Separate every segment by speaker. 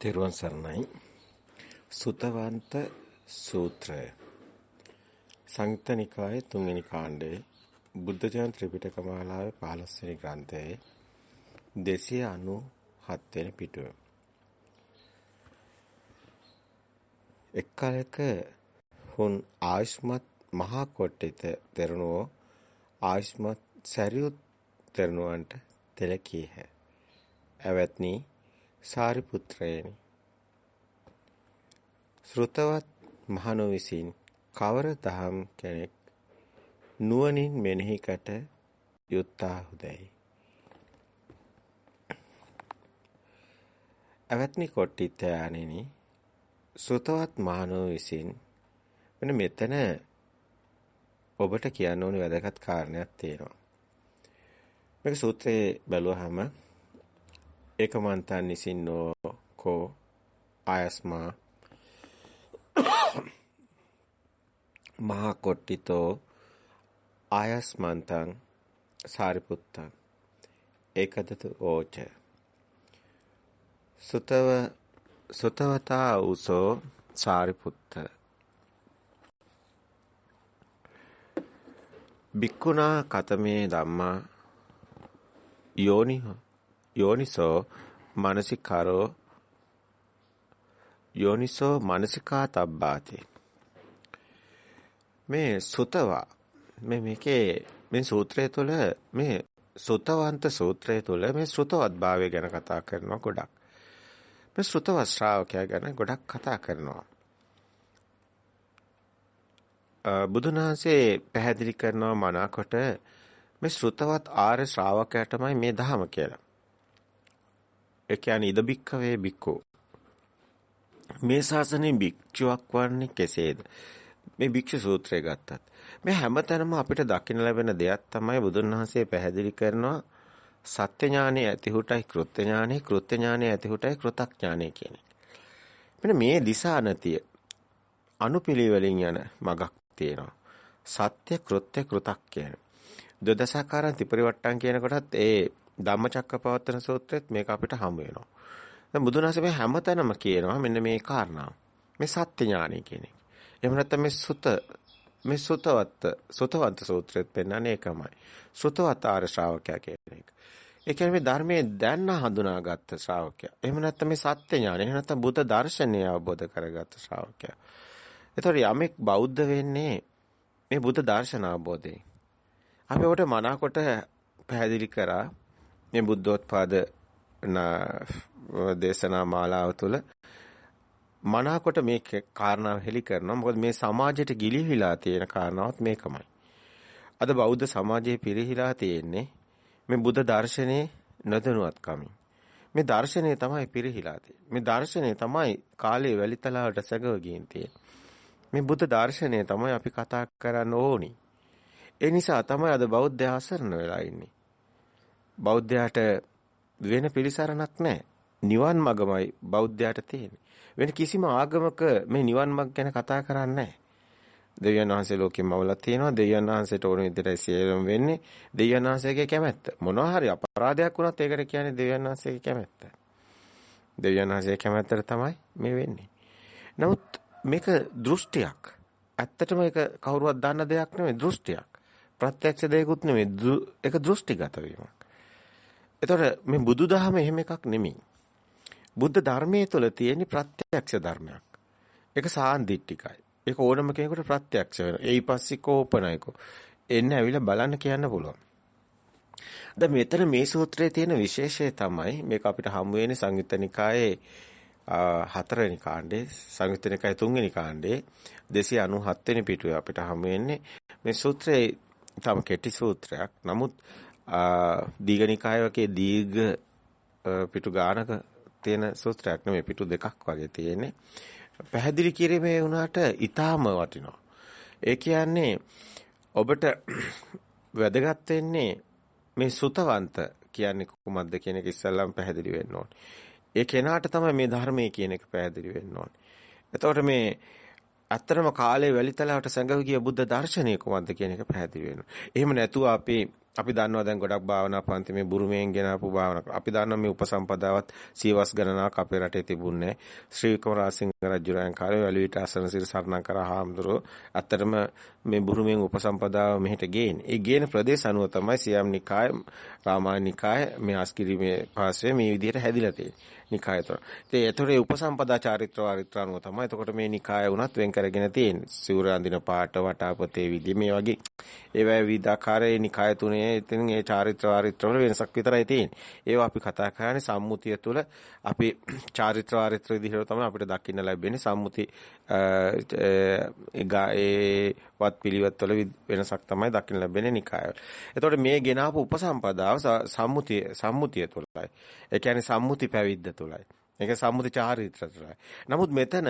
Speaker 1: තෙරුවන් සරණයි. සුතවන්ත සූත්‍රය. සංයුත්ත නිකායේ තුන්වෙනි කාණ්ඩයේ බුද්ධ ජන ත්‍රිපිටක මාලාවේ 15 වෙනි ග්‍රන්ථයේ 297 වෙනි පිටුව. එක්කලක හුන් ආයුෂ්මත් මහා කොට්ටිත තෙරණුවෝ ආයුෂ්මත් සරියුත් තෙරණුවන්ට තෙලකීහ ඇවැත්නි සාරිපුත්‍රයනි. ශ්‍රුතවත් මහණු විසින් කවර දහම් කෙනෙක් නුවණින් මෙනෙහි කට යුත්තාහුදයි අවත්නි කොට්ටිතයාණෙනි ශ්‍රුතවත් මහණු විසින් මෙන්න මෙතන ඔබට කියන්න ඕනි වැදගත් කාරණයක් තියෙනවා. මේක සූත්‍රයේ බැලුවහම ඒකමන්තන් නිසින්නෝ කෝ ආයස්මා. මහා කොට්ටිතෝ ආයස්මන්තං සාරිපුත්තං. ඒකදතු ඕච. සුතව සුතවතා උසෝ සාරිපුත්ත. බික්කුණා කතමේ ධම්මා යෝනිහෝ. යෝනිසෝ මානසිකාරෝ යෝනිසෝ මානසිකා තබ්බාති මේ සුතවා මේ මේකේ මේ සූත්‍රය තුළ මේ සුතවන්ත සූත්‍රය තුළ මේ ශ්‍රුතවත් භාවය ගැන කතා කරනවා ගොඩක්. මේ ශ්‍රුතවත් ශ්‍රාවකයා ගැන ගොඩක් කතා කරනවා. බුදුන් වහන්සේ පැහැදිලි කරනවා මනාකොට මේ ශ්‍රුතවත් ආර්ය ශ්‍රාවකයාටමයි මේ ධහම කියලා. ඒ කියන්නේ ඉද බික්කවේ බික්කෝ. මේ ශාසනයේ භික්ෂුවක් වන්නේ කෙසේද? මේ භික්ෂු සූත්‍රය ගත්තත් මේ හැමතැනම අපිට දකින්න ලැබෙන දෙයක් තමයි බුදුන් වහන්සේ පැහැදිලි කරනවා සත්‍ය ඥානෙ ඇතිහුටයි කෘත්‍ය ඥානෙ කෘත්‍ය ඥානෙ ඇතිහුටයි කෘතඥානෙ කියන එක. මෙන්න මේ දිසානතිය අනුපිළිවෙලින් යන මගක් තියෙනවා. සත්‍ය කෘත්‍ය කෘතක් කියන. දොදසාකාරන් ත්‍රිපරිවට්ටම් කියන කොටත් ඒ ධම්මචක්කපවත්තන සූත්‍රෙත් මේක අපිට හමු වෙනවා. දැන් බුදුන් වහන්සේ මේ හැමතැනම කියනවා මෙන්න මේ කාරණාව. මේ සත්‍ය ඥානය කියන එක. එහෙම නැත්නම් මේ සුත මේ සුතවත් සුතවන්ත සූත්‍රෙත් පෙන්වන්නේ ඒකමයි. සුතවත් ආර්ය ශ්‍රාවකයා කියන එක. ඒ කියන්නේ මේ ධර්මයේ දැන්න හඳුනාගත්ත ශ්‍රාවකයා. එහෙම නැත්නම් මේ සත්‍ය ඥානය. එහෙම නැත්නම් බුද්ධ දර්ශනය අවබෝධ කරගත්ත ශ්‍රාවකයා. ඒතකොට යමෙක් බෞද්ධ වෙන්නේ මේ බුද්ධ දර්ශන අවබෝධයෙන්. අපි ඔබට මනාකොට පැහැදිලි කරා මේ බුද්ධෝත්පාද දේශනා මාලාව තුළ මනාකොට මේ කාරණාව හෙලි කරනවා. මොකද මේ සමාජයට ගිලිහිලා තියෙන කාරණාවත් මේකමයි. අද බෞද්ධ සමාජයේ පිරිහිලා තියෙන්නේ මේ බුද්ධ දර්ශනයේ නොදැනුවත්කමින්. මේ දර්ශනය තමයි පිරිහිලා තියෙන්නේ. මේ දර්ශනය තමයි කාලේ වැලිතලාවට සැගව ගින් තියෙන්නේ. මේ බුද්ධ දර්ශනය තමයි අපි කතා කරන්න ඕනි. ඒ නිසා තමයි අද බෞද්ධ ආසරණ වෙලා ඉන්නේ. බෞද්ධයාට වෙන පිළිසරණක් නැහැ. නිවන් මගමයි බෞද්ධයාට තියෙන්නේ. වෙන කිසිම ආගමක මේ නිවන් මඟ ගැන කතා කරන්නේ නැහැ. දෙවියන් වහන්සේ ලෝකෙම අවලක් තියෙනවා. දෙවියන් වහන්සේට ඕන විදිහට සියලුම වෙන්නේ දෙවියන් වහන්සේගේ කැමැත්ත. මොනවා හරි අපරාධයක් වුණත් ඒකට කියන්නේ දෙවියන් වහන්සේගේ කැමැත්ත. දෙවියන් වහන්සේගේ කැමැත්තට තමයි මේ වෙන්නේ. නමුත් මේක දෘෂ්ටියක්. ඇත්තටම ඒක කවුරුවත් දන්න දෙයක් නෙමෙයි දෘෂ්ටියක්. ප්‍රත්‍යක්ෂ දෙයක්ුත් නෙමෙයි ඒක දෘෂ්ටිගත වීමක්. එතකොට මේ බුදුදහම එහෙම එකක් නෙමෙයි. බුද්ධ ධර්මයේ තුල තියෙන ප්‍රත්‍යක්ෂ ධර්මයක්. ඒක සාන්දිටිකයි. ඒක ඕනම කෙනෙකුට ප්‍රත්‍යක්ෂ වෙනවා. ඒයිපස්සිකෝ ඕපනයිකෝ. එන්න ඇවිල්ලා බලන්න කියන්න පුළුවන්. දැන් මෙතන මේ සූත්‍රයේ තියෙන විශේෂය තමයි මේක අපිට හමු වෙන්නේ සංයුත්ත නිකායේ හතරවෙනි කාණ්ඩේ සංයුත්ත නිකායේ තුන්වෙනි කාණ්ඩේ 297 වෙනි පිටුවේ අපිට හමු වෙන්නේ මේ සූත්‍රයේ තම කෙටි සූත්‍රයක්. නමුත් දීඝනිකාය වගේ දීර්ඝ පිටු ගානක තියෙන සූත්‍රයක් නෙමෙයි පිටු දෙකක් වගේ තියෙන්නේ. පැහැදිලි කිරීමේ වුණාට ඊටාම වටිනවා. ඒ කියන්නේ ඔබට වැදගත් වෙන්නේ මේ සුතවන්ත කියන්නේ කොහොමද කියන එක ඉස්සල්ලාම පැහැදිලි වෙන්න ඕනේ. ඒ කෙනාට තමයි මේ ධර්මයේ කියන එක පැහැදිලි වෙන්න ඕනේ. එතකොට මේ ඇත්තටම කාලේ වැලිතලාවට සැඟව ගිය බුද්ධ දර්ශනය කොහොමද කියන එක පැහැදිලි වෙනවා. එහෙම නැතුව අපි අපි දන්නවා දැන් ගොඩක් භාවනා පන්ති මේ බුරුමයෙන් ගෙනාපු භාවනා කරා. අපි දන්නවා මේ උපසම්පදාවත් සීවස් ගණනාවක් අපේ රටේ තිබුණේ ශ්‍රී වික්‍රමරාජසිංහ රජුරයන් කාලේ වැලුවිට අසනසිරි සරණම් කරා හාමුදුරුවෝ ඇත්තටම මේ බුරුමයෙන් උපසම්පදාව මෙහෙට ගේන්නේ. ඒ ගේන ප්‍රදේශ අනුව තමයි සියම් නිකාය, රාමායන නිකාය මේ අස්කිරි මේ පාස්වේ මේ විදිහට හැදිලා තියෙන්නේ. නිකාය තුන. ඉතින් ඒතරේ උපසම්පදා චාරිත්‍ර වාරිත්‍ර අනුව තමයි. එතකොට මේ නිකාය වුණත් වෙන් කරගෙන තියෙන්නේ. සිවුර අඳින පාට වටාපතේ විදි මේ වගේ ඒවැ විවිධාකාරයේ නිකාය තුනේ ඉතින් ඒ චාරිත්‍ර වාරිත්‍ර වල වෙනසක් විතරයි තියෙන්නේ. ඒවා අපි කතා කරන්නේ සම්මුතිය තුළ අපි චාරිත්‍ර වාරිත්‍ර විදිහට තමයි අපිට දකින්න ලැබෙන්නේ සම්මුති ඒ වත් පිළිවෙත් වල වෙනසක් තමයි දකින්න ලැබෙන්නේ නිකාය. එතකොට මේ ගෙනාවු උපසම්පදාව සම්මුතිය සම්මුතිය තුළයි. ඒ කියන්නේ සම්මුති පැවිද්ද තුළයි. ඒක සම්මුති චාරිත්‍ර තුළයි. නමුත් මෙතන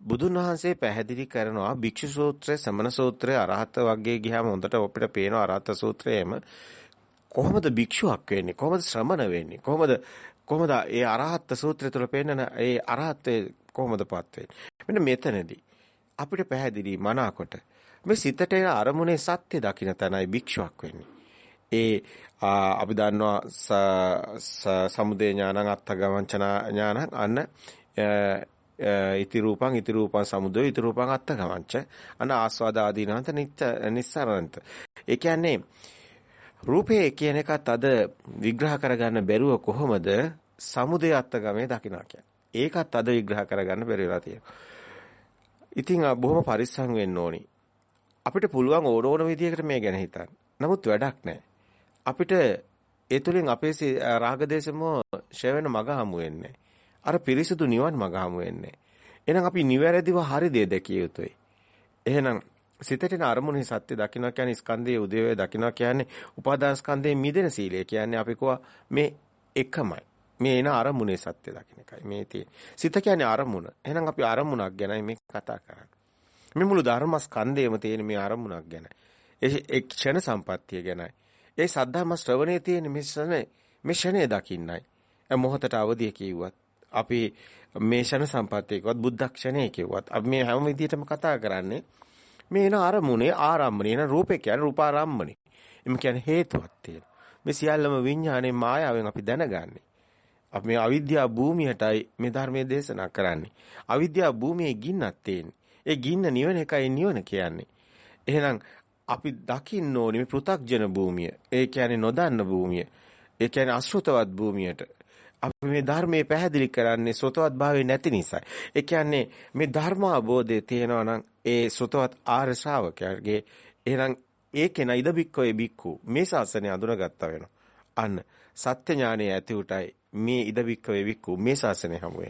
Speaker 1: බුදුන් වහන්සේ පැහැදිලි කරනවා භික්ෂු සූත්‍රය, සමන සූත්‍රය, අරහත වර්ගයේ ගියාම හොඳට අපිට පේනවා අරහත සූත්‍රයේම කොහොමද භික්ෂුවක් වෙන්නේ? කොහොමද ශ්‍රමණ වෙන්නේ? කොහොමද කොහොමද ඒ අරහත් සූත්‍රය තුළ පෙන්නන ඒ අරහත්ත්වයේ කොහොමදපත් වෙන්නේ? මෙන්න මෙතනදී අපිට පැහැදිලි මනාකොට මේ සිතට එන අරමුණේ සත්‍ය දකින්න තැනයි භික්ෂුවක් වෙන්නේ. ඒ අපි දන්නවා සමුදේ ඥානං අත්ථගමංචන ඥානං අන්න ඉති රූපං ඉති රූපං සමුදය ඉති රූපං අත්ථගමංච අන්න ආස්වාද ආදීනන්ත නිස්සරණන්ත. ඒ කියන්නේ රූපේ කියන එකත් අද විග්‍රහ කරගන්න බැරුව කොහොමද සමුදය අත්ථගමේ දකින්න කියන්නේ. ඒකත් අද විග්‍රහ කරගන්න බැරි වෙලා තියෙනවා. ඉතින් බොහොම පරිස්සම් වෙන්න ඕනි. අපිට පුළුවන් ඕන ඕන විදියකට මේ ගැන හිතන්න. නමුත් වැඩක් නැහැ. අපිට ඒ තුලින් අපේ රාගදේශමෝ ෂය වෙන මග හමු වෙන්නේ. අර පිරිසුදු නිවන් මග හමු වෙන්නේ. එහෙනම් අපි නිවැරදිව හරි දේ දැකිය යුතුයි. එහෙනම් සිතට එන අරමුණේ සත්‍ය දකින්න කියන්නේ ස්කන්ධයේ උදේවේ දකින්න කියන්නේ උපාදාන ස්කන්ධයේ මිදෙන සීලය කියන්නේ අපි කෝ මේ එකමයි. මේ එන අරමුණේ සත්‍ය දකින්න එකයි මේ තියෙන්නේ. සිත කියන්නේ අරමුණ. එහෙනම් අපි අරමුණක් ගැනයි මේ කතා කරන්නේ. මේ මුළු ධර්ම ස්කන්ධයේම තියෙන මේ අරමුණක් ගැන. ඒ ක්ෂණ සම්පත්තිය ගැනයි. ඒ සද්ධාම ශ්‍රවණයේ තියෙන මේ ශ්‍රණේ මේ ක්ෂණය දකින්නයි. මොහොතට අවදිය කිව්වත් අපි මේ ක්ෂණ සම්පත්තියකවත් බුද්ධ ක්ෂණය කිව්වත් අපි මේ හැම විදිහටම කතා කරන්නේ මේ එන අරමුණේ ආරම්භණේ එන රූපේ කියන්නේ රූපාරම්මණේ. එම් කියන්නේ හේතුවක් තියෙන. මේ සියල්ලම විඥානයේ මායාවෙන් අපි දැනගන්නේ. අපි මේ අවිද්‍යා භූමියටයි මේ ධර්මයේ දේශනා කරන්නේ. අවිද්‍යා භූමියේ ගින්නක් තියෙන්නේ. ඒ ගින්න නිවන එකයි නිවන කියන්නේ. එහෙනම් අපි දකින්න ඕනේ මේ පෘ탁ජන භූමිය. ඒ කියන්නේ නොදන්න භූමිය. ඒ කියන්නේ අසෘතවත් භූමියට. අපි මේ ධර්මයේ පැහැදිලි කරන්නේ සෘතවත් භාවයේ නැති නිසා. ඒ කියන්නේ මේ ධර්ම අවබෝධය තියෙනවා නම් ඒ සෘතවත් ආර්ය ශ්‍රාවකයාගේ එහෙනම් ඒකේන ඉද බික්කෝ බික්කු මේ ශාසනය අඳුනගත්තා වෙනවා. අන්න සත්‍ය ඥානය ඇති උටයි මේ ඉදවික්ක වෙවික්කු මේ ශාසනය හමු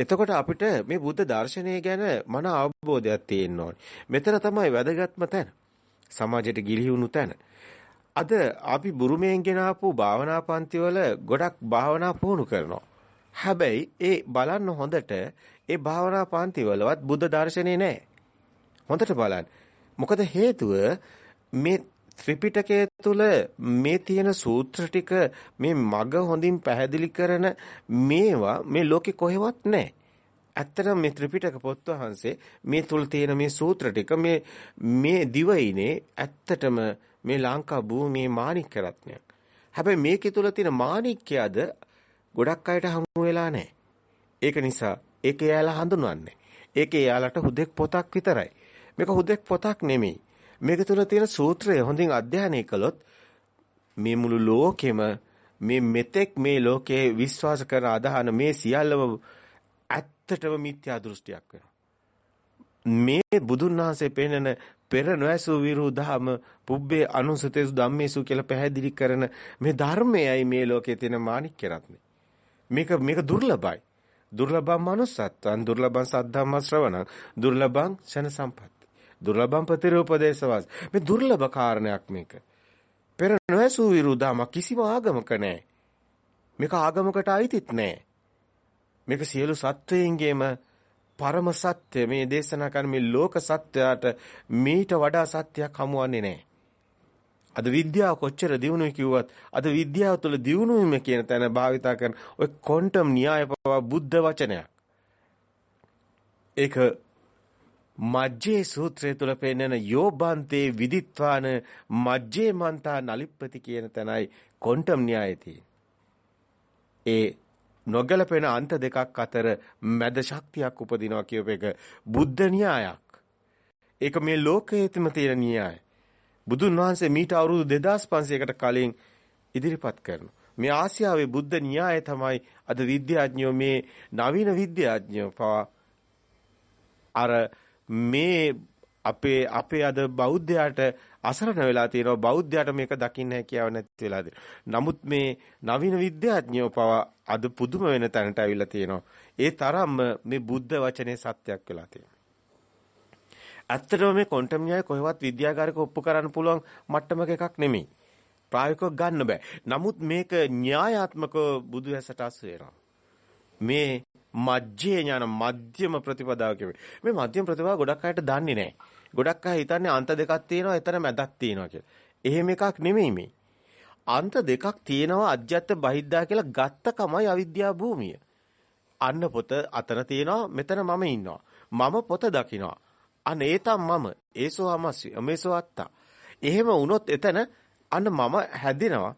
Speaker 1: එතකොට අපිට මේ බුද්ධ දර්ශනය ගැන මන අවබෝධයක් තියෙන්න ඕනේ. මෙතන තමයි වැදගත්ම තැන. සමාජයට ගිලිහුණු තැන. අද අපි බුරුමයෙන් ගෙනාපු භාවනා පන්තිවල ගොඩක් භාවනා පුහුණු කරනවා. හැබැයි ඒ බලන්න හොඳට ඒ භාවනා පන්තිවලවත් බුද්ධ දර්ශනේ නැහැ. හොඳට බලන්න. මොකද හේතුව මේ ත්‍රිපිටකය තුළ මේ තියෙන සූත්‍ර ටික මේ මග හොඳින් පැහැදිලි කරන මේවා මේ ලෝකේ කොහෙවත් නැහැ. ඇත්තටම මේ ත්‍රිපිටක පොත් වහන්සේ මේ තුල තියෙන මේ සූත්‍ර ටික මේ මේ දිවයිනේ ඇත්තටම මේ ලංකා භූමියේ මාණික්ක රත්නයක්. හැබැයි මේකේ තුල තියෙන මාණික්කයද ගොඩක් අයට හමු වෙලා නැහැ. ඒක නිසා ඒක එයාලා හඳුනන්නේ. ඒක එයාලට හුදෙක් පොතක් විතරයි. මේක හුදෙක් පොතක් නෙමෙයි. මේක තුල තියෙන සූත්‍රය හොඳින් අධ්‍යයනය කළොත් මේ මුළු ලෝකෙම මේ මෙතෙක් මේ ලෝකයේ විශ්වාස කරන අදහන මේ සියල්ලම ඇත්තටම මිත්‍යා දෘෂ්ටියක් වෙනවා. මේ බුදුන් වහන්සේ පෙන්වන පෙර නොඇසු විරුද්ධම පුබ්බේ අනුසතේසු ධම්මේසු කියලා පැහැදිලි කරන මේ ධර්මයයි මේ ලෝකයේ තියෙන මාණික්ක රත්නේ. මේක මේක දුර්ලභයි. දුර්ලභම් manussත්වං දුර්ලභං සද්ධම්ම ශ්‍රවණං දුර්ලභං ශන සම්පත්. දුර්ලභම් ප්‍රතිරූපදේශවාස. මේ දුර්ලභ කාරණයක් මේක. පෙර නොඇසූ විරුදාම කිසිම ආගමක නැහැ. මේක ආගමකට අයිතිත් නැහැ. මේක සියලු සත්වයන්ගේම පරම සත්‍ය මේ දේශනා කරන මේ ලෝක සත්‍යයට මීට වඩා සත්‍යයක් හමුවන්නේ නැහැ. අද විද්‍යාව කොච්චර දියුණුයි කිව්වත් අද විද්‍යාව තුළ දියුණුවීම කියන තැන භාවිතා කරන ඔය ක්වොන්ටම් න්‍යාය පවා බුද්ධ වචනයක්. ඒක මජ්ජේ සූත්‍රය තුල පෙන්නන යෝබන්තේ විදිත්වාන මජ්ජේ මන්තා නලිප්පති කියන තැනයි ක්වොන්ටම් න්‍යායති. ඒ නොගැලපෙන අන්ත දෙකක් අතර මැද ශක්තියක් උපදිනවා කියප එක බුද්ධ න්‍යායක්. ඒක මේ ලෝකයේතම තියෙන න්‍යාය. බුදුන් වහන්සේ මීට අවුරුදු 2500කට කලින් ඉදිරිපත් කරනවා. මේ ආසියාවේ බුද්ධ න්‍යාය තමයි අද විද්‍යාඥයෝ මේ නවීන විද්‍යාඥයෝ පවා අර මේ අපේ අපේ අද බෞද්ධයාට අසරණ වෙලා තියෙනවා බෞද්ධයාට මේක දකින්න හැකියාව නැති වෙලා තියෙනවා. නමුත් මේ නවීන විද්‍යාඥයෝ පවා අද පුදුම වෙන තැනට අවිලා තියෙනවා. ඒ තරම්ම මේ බුද්ධ වචනේ සත්‍යයක් වෙලා තියෙනවා. ඇත්තටම මේ ක්වොන්ටම් න්‍යාය කොහෙවත් විද්‍යාගාරක ඔප්පු කරන්න පුළුවන් මට්ටමක එකක් නෙමෙයි. ප්‍රායෝගිකව ගන්න බෑ. නමුත් මේක න්‍යායාත්මකව බුදු ඇසට අස් වෙනවා. මේ මජ්ජේ ඥාන මධ්‍යම ප්‍රතිපදාව කියන්නේ. මේ මධ්‍යම ප්‍රතිපදාව ගොඩක් අයට දන්නේ නැහැ. ගොඩක් අය හිතන්නේ අන්ත දෙකක් තියෙනවා, එතන මැදක් තියෙනවා කියලා. එහෙම එකක් නෙමෙයි මේ. අන්ත දෙකක් තියෙනවා අජ්‍යත්ත බහිද්දා කියලා ගත්ත කමයි අවිද්‍යා භූමිය. අන්න පොත අතන තියෙනවා, මෙතන මම ඉන්නවා. මම පොත දකිනවා. අන්න ඒතම් මම ඒසෝ අමස්සි මේසෝ අත්තා. එහෙම වුණොත් එතන අන්න මම හැදෙනවා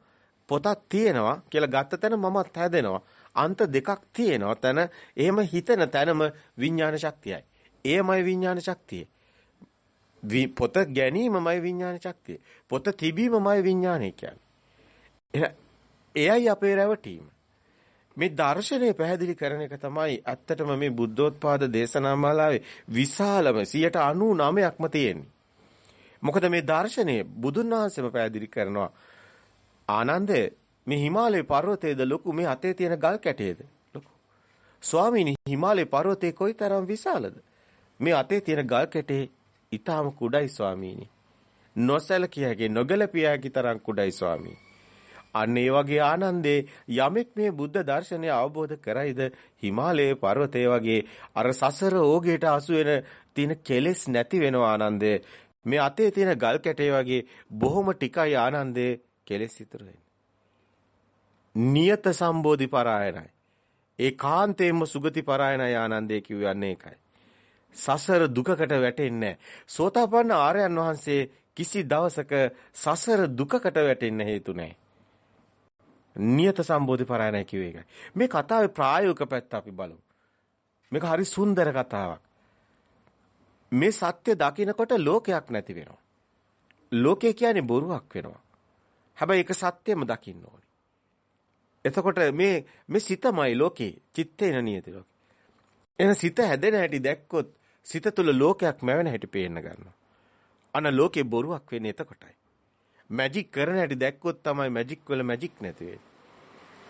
Speaker 1: පොතක් තියෙනවා කියලා ගත්ත තැන මමත් හැදෙනවා. අන්ත දෙකක් තියෙනවා. තන එහෙම හිතන තැනම විඥාන ශක්තියයි. එයමයි විඥාන ශක්තිය. පොත ගැනීමමයි විඥාන ශක්තිය. පොත තිබීමමයි විඥානය කියන්නේ. එයයි අපේ රැවටීම. මේ දර්ශනය පැහැදිලි කරන එක තමයි ඇත්තටම මේ බුද්ධෝත්පාද දේශනා මාලාවේ විශාලම 99%ක්ම තියෙන්නේ. මොකද මේ දර්ශනය බුදුන් වහන්සේම පැහැදිලි කරනවා. ආනන්ද මේ හිමාලය පර්වතයේද ලොකු මේ අතේ තියෙන ගල් කැටයේද? ලොකු. ස්වාමීනි හිමාලය පර්වතේ කොයිතරම් විශාලද? මේ අතේ තියෙන ගල් කැටේ ඊටාම කුඩයි ස්වාමීනි. නොසැලකිය හැකි නොගැලපිය හැකි තරම් කුඩයි ස්වාමීනි. අන්න ඒ වගේ ආනන්දේ යමෙක් මේ බුද්ධ දර්ශනය අවබෝධ කරයිද හිමාලයේ පර්වතය වගේ අර සසර ඕගේට අසු වෙන තියෙන කෙලෙස් නැති වෙනවා ආනන්දේ මේ අතේ තියෙන ගල් කැටේ වගේ බොහොම ටිකයි ආනන්දේ කෙලෙස් ඉතුරු වෙන්නේ. නියත සම්බෝධි පරායනයි. ඒකාන්තයෙන්ම සුගති පරායනයි ආනන්දේ කියවන්නේ ඒකයි. සසර දුකකට වැටෙන්නේ සෝතාපන්න ආර්යයන් වහන්සේ කිසි දවසක සසර දුකකට වැටෙන්න හේතු නැහැ. නියත සම්බෝධි පරායනයි කියුවේ ඒකයි. මේ කතාවේ ප්‍රායෝගික පැත්ත අපි බලමු. මේක හරි සුන්දර කතාවක්. මේ සත්‍ය දකිනකොට ලෝකයක් නැති වෙනවා. ලෝකය කියන්නේ බොරුවක් වෙනවා. හැබැයි ඒක සත්‍යෙම දකින්න ඕනේ. එතකොට මේ මේ සිතමයි ලෝකේ, චිත්තේන නියති ලෝකේ. එහෙනම් සිත හැදෙන හැටි දැක්කොත් සිත තුළ ලෝකයක් මැවෙන හැටි පේන්න ගන්නවා. අන ලෝකේ බොරුවක් වෙන්නේ එතකොටයි. මැජික් කරන හැටි දැක්කොත් තමයි මැජික් වල මැජික් නැති වෙන්නේ.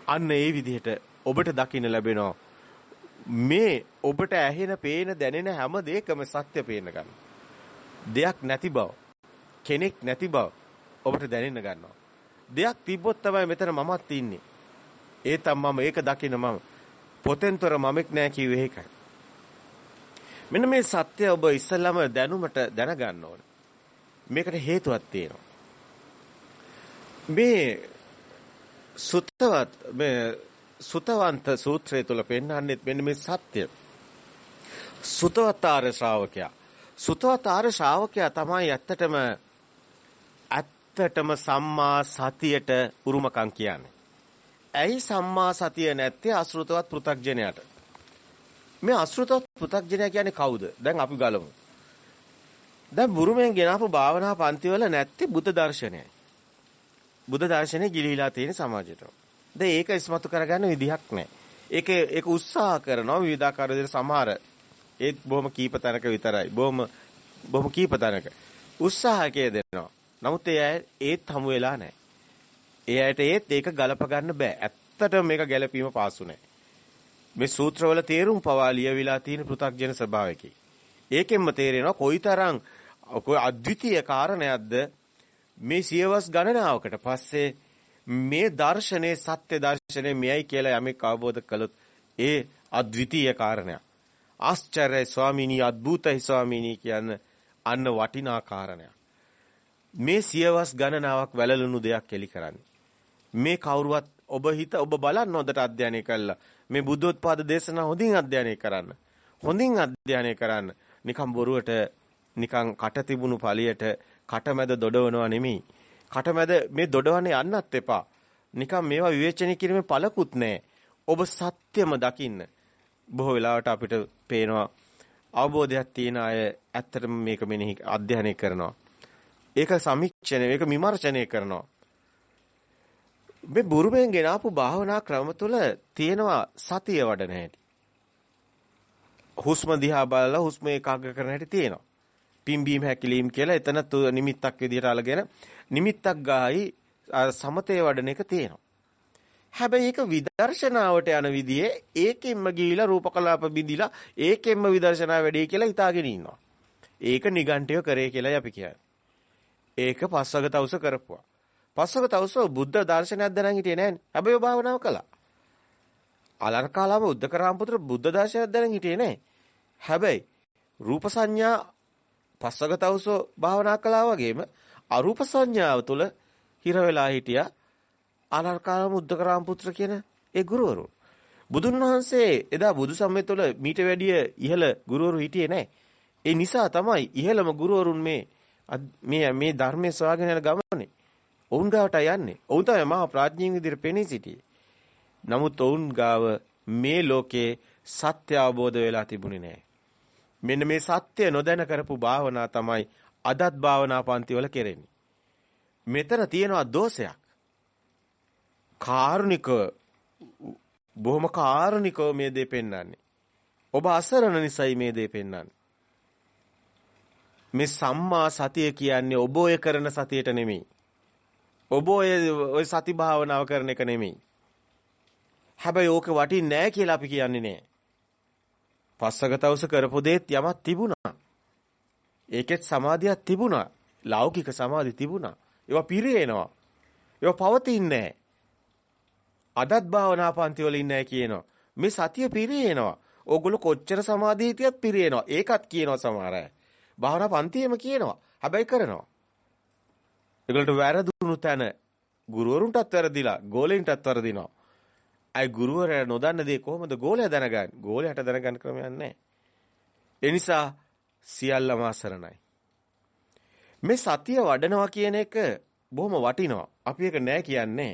Speaker 1: අන්න ඒ විදිහට ඔබට දකින්න ලැබෙනවා මේ ඔබට ඇහෙන, පේන, දැනෙන හැම දෙයකම සත්‍ය පේන්න ගන්නවා. දෙයක් නැති බව, කෙනෙක් නැති බව ඔබට දැනෙන්න ගන්නවා. දෙයක් තිබ්බොත් තමයි මෙතන මමත් ඉන්නේ. ඒ මම ඒක දකින මම. පොතෙන්තර මමෙක් නෑ කිව්වේ ඒකයි. මෙන්න මේ සත්‍ය ඔබ ඉස්සල්ලාම දැනුමට දැනගන්න ඕනේ. මේකට හේතුවක් තියෙනවා. මේ සුත්තවත් මේ සුතවන්ත සූත්‍රය තුල පෙන්වන්නේ මෙන්න මේ සත්‍ය. සුතවතාර ශ්‍රාවකයා. සුතවතාර ශ්‍රාවකයා තමයි ඇත්තටම ඇත්තටම සම්මා සතියට උරුමකම් කියන්නේ. ඇයි සම්මා සතිය නැත්තේ අසෘතවත් පෘ탁ජනයට? මේ අසෘතවත් පෘ탁ජනය කියන්නේ කවුද? දැන් අපි ගලමු. දැන් බුරුමෙන් ගෙනාපු භාවනා පන්තිවල නැත්තේ බුද්ධ දර්ශනයයි. බුද්ධ දර්ශනේ ගිලිහිලා තියෙන සමාජයට. දැන් ඒක ඉස්මතු කරගන්න විදිහක් නැහැ. ඒක ඒක උත්සාහ කරනවා විවිධාකාර විදිහට සමහර ඒත් බොහොම කීප තැනක විතරයි. බොහොම බොහොම කීප තැනක උත්සාහකයේ දෙනවා. නමුත් ඒ අය ඒත් හමු වෙලා නැහැ. ඒ අයට ඒත් ඒක ගලප ගන්න බෑ. ඇත්තටම මේක ගැලපීම පාසු නැහැ. මේ සූත්‍රවල තේරුම් පවා ලියවිලා තියෙන පෘථග්ජන ස්වභාවයකයි. ඒකෙන්ම තේරෙනවා කොයිතරම් කොයි අද්විතීය කාරණයක්ද මේ සියවස් ගණනාවකට පස්සේ මේ දර්ශනේ සත්‍ය දර්ශනේ මෙයයි කියලා යමෙක් අවබෝධ කළොත් ඒ අද්විතීය කාරණයක්. ආශ්චර්යයි ස්වාමීනි අද්භූතයි ස්වාමීනි කියන අන්න වටිනා කාරණයක්. මේ සියවස් ගණනාවක් වැළලුණු දෙයක් එලි කරන්නේ. මේ කවුරුවත් ඔබ හිත ඔබ බලන්න හොඳට අධ්‍යයනය කළා. මේ බුද්ධෝත්පාද දේශනා හොඳින් අධ්‍යයනය කරන්න. හොඳින් අධ්‍යයනය කරන්න. නිකන් බොරුවට නිකන් කට තිබුණු පළියට කටමැද දොඩවනවා නෙමෙයි. කටමැද මේ දොඩවන්නේ යන්නත් එපා. නිකන් මේවා විවේචනය කිරීමේ පළකුත් නැහැ. ඔබ සත්‍යම දකින්න. බොහෝ වෙලාවට අපිට පේනවා අවබෝධයක් තියෙන අය ඇත්තටම මේක මෙනෙහි අධ්‍යයනය කරනවා. ඒක සමීක්ෂණය, ඒක විමර්ශනය කරනවා. මේ බුරුමෙන් ගෙන ආපු භාවනා ක්‍රම තුළ තියෙනවා සතිය වඩන හැටි. හුස්ම දිහා බලලා හුස්ම ඒකාග්‍ර කරන හැටි තියෙනවා. පිම්බීම හැකිලීම් කියලා එතන නිමිත්තක් විදිහට අල්ලගෙන නිමිත්තක් ගායි සමතේ වඩන එක තියෙනවා. හැබැයි ඒක විදර්ශනාවට යන විදිහේ ඒකෙන්ම ගිහිලා රූපකලාප බිඳිලා ඒකෙන්ම විදර්ශනා වැඩි කියලා හිතාගෙන ඉන්නවා. ඒක නිගණ්ඨය කරේ කියලායි අපි කියන්නේ. ඒක පස්වග තවුස කරපුවා. පස්වග තවුස බුද්ධ දර්ශනයක් දැනන් හිටියේ නෑනේ. හැබැයි භාවනාව කළා. අලර්කාලාම උද්දකරාම පුත්‍ර බුද්ධ දර්ශනයක් දැනන් හිටියේ නෑ. හැබැයි රූප සංඥා පස්වග තවුස භාවනා කළා වගේම අරූප සංඥාව තුළ හිර වෙලා හිටියා ආනර්කාම උද්දකරාම පුත්‍ර කියන ඒ ගුරුවරු. බුදුන් වහන්සේ එදා බුදු සම්මේ තුළ මීට වැඩිය ඉහළ ගුරුවරු හිටියේ නැහැ. ඒ නිසා තමයි ඉහළම ගුරුවරුන් මේ මේ මේ ධර්මයේ සොයාගෙන යන ගමනේ. ඔවුන් ගාවට යන්නේ. ඔවුන් තමයි මහා ප්‍රඥයින් විදිහට පෙනී සිටියේ. නමුත් ඔවුන් ගාව මේ ලෝකේ සත්‍ය අවබෝධ වෙලා තිබුණේ නැහැ. මෙන්න මේ සත්‍ය නොදැන කරපු භාවනා තමයි අදත් භාවනා පන්තිවල කෙරෙන්නේ. මෙතන තියෙනවා දෝෂයක්. කාරුණික බොහොම කාරුණිකව මේ දේ පෙන්වන්නේ. ඔබ අසරණ නිසායි මේ දේ පෙන්වන්නේ. මේ සම්මා සතිය කියන්නේ ඔබ ඔය කරන සතියට නෙමෙයි. ඔබ ඔය ඔය සති භාවනාව කරන එක නෙමෙයි. හැබැයි ඕක වටින්නේ නැහැ කියලා අපි කියන්නේ නෑ. පස්සගතවස කරපු දෙත් යමක් තිබුණා. ඒකෙත් සමාධියක් තිබුණා. ලෞකික සමාධි තිබුණා. ඒවා පිරේනවා. ඒවා පවතින්නේ නැහැ. අදත් භාවනා පන්ති වල ඉන්නේ කියනවා. මේ සතිය පිරේනවා. ඕගොල්ලෝ කොච්චර සමාධිය හිටියත් පිරේනවා. ඒකත් කියනවා සමහර අය. භාවනා පන්තියේම කියනවා. හැබැයි කරනවා. ඒගොල්ලන්ට වැරදුණු තැන ගුරුවරුන්ටත් වැරදිලා, ගෝලෙන්ටත් වැරදිනවා. අය ගුරුවරයා නොදන්න දේ කොහොමද ගෝලයා දැනගන්නේ? ගෝලයාට දැනගන්න ක්‍රමයක් නැහැ. ඒ නිසා සියල්ලම අසරණයි. මේ සතිය වඩනවා කියන එක බොහොම වටිනවා. අපි ඒක නෑ කියන්නේ.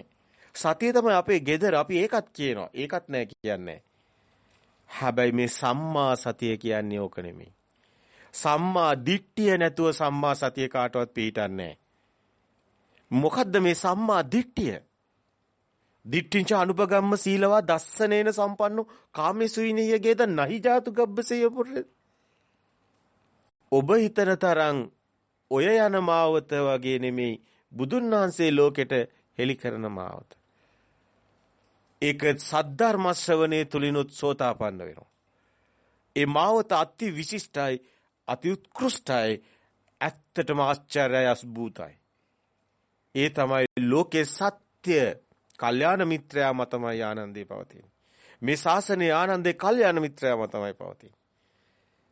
Speaker 1: සතිය තමයි අපේ gedara අපි ඒකත් කියනවා. ඒකත් නෑ කියන්නේ. හැබැයි මේ සම්මා සතිය කියන්නේ ඕක නෙමෙයි. සම්මා දිට්ඨිය නැතුව සම්මා සතිය කාටවත් පිටින්නේ මොකද්ද මේ සම්මා දිට්ඨිය? දිට්ඨිංච අනුපගම්ම සීලවා දස්සනේන සම්පන්නු කාමේසුයිනිය ගේද නහි ජාතු ගබ්බසෙය පුරේ ඔබ හිතන තරම් ඔය යන මාවත වගේ නෙමෙයි බුදුන් වහන්සේ ලෝකෙට හෙළි කරන මාවත. ඒක සද්ධර්ම ශ්‍රවණේ තුලිනුත් සෝතාපන්න වෙනවා. ඒ මාවත අති විශිෂ්ටයි, අති උත්කෘෂ්ටයි, ඇත්තටම ආශ්චර්යයි අස්භූතයි. ඒ තමයි ලෝකේ සත්‍ය කල්යාණ මිත්‍රයා මතමයි ආනන්දේ පවතින්නේ. මේ ශාසනයේ ආනන්දේ කල්යාණ මිත්‍රයා මතමයි පවතින්නේ.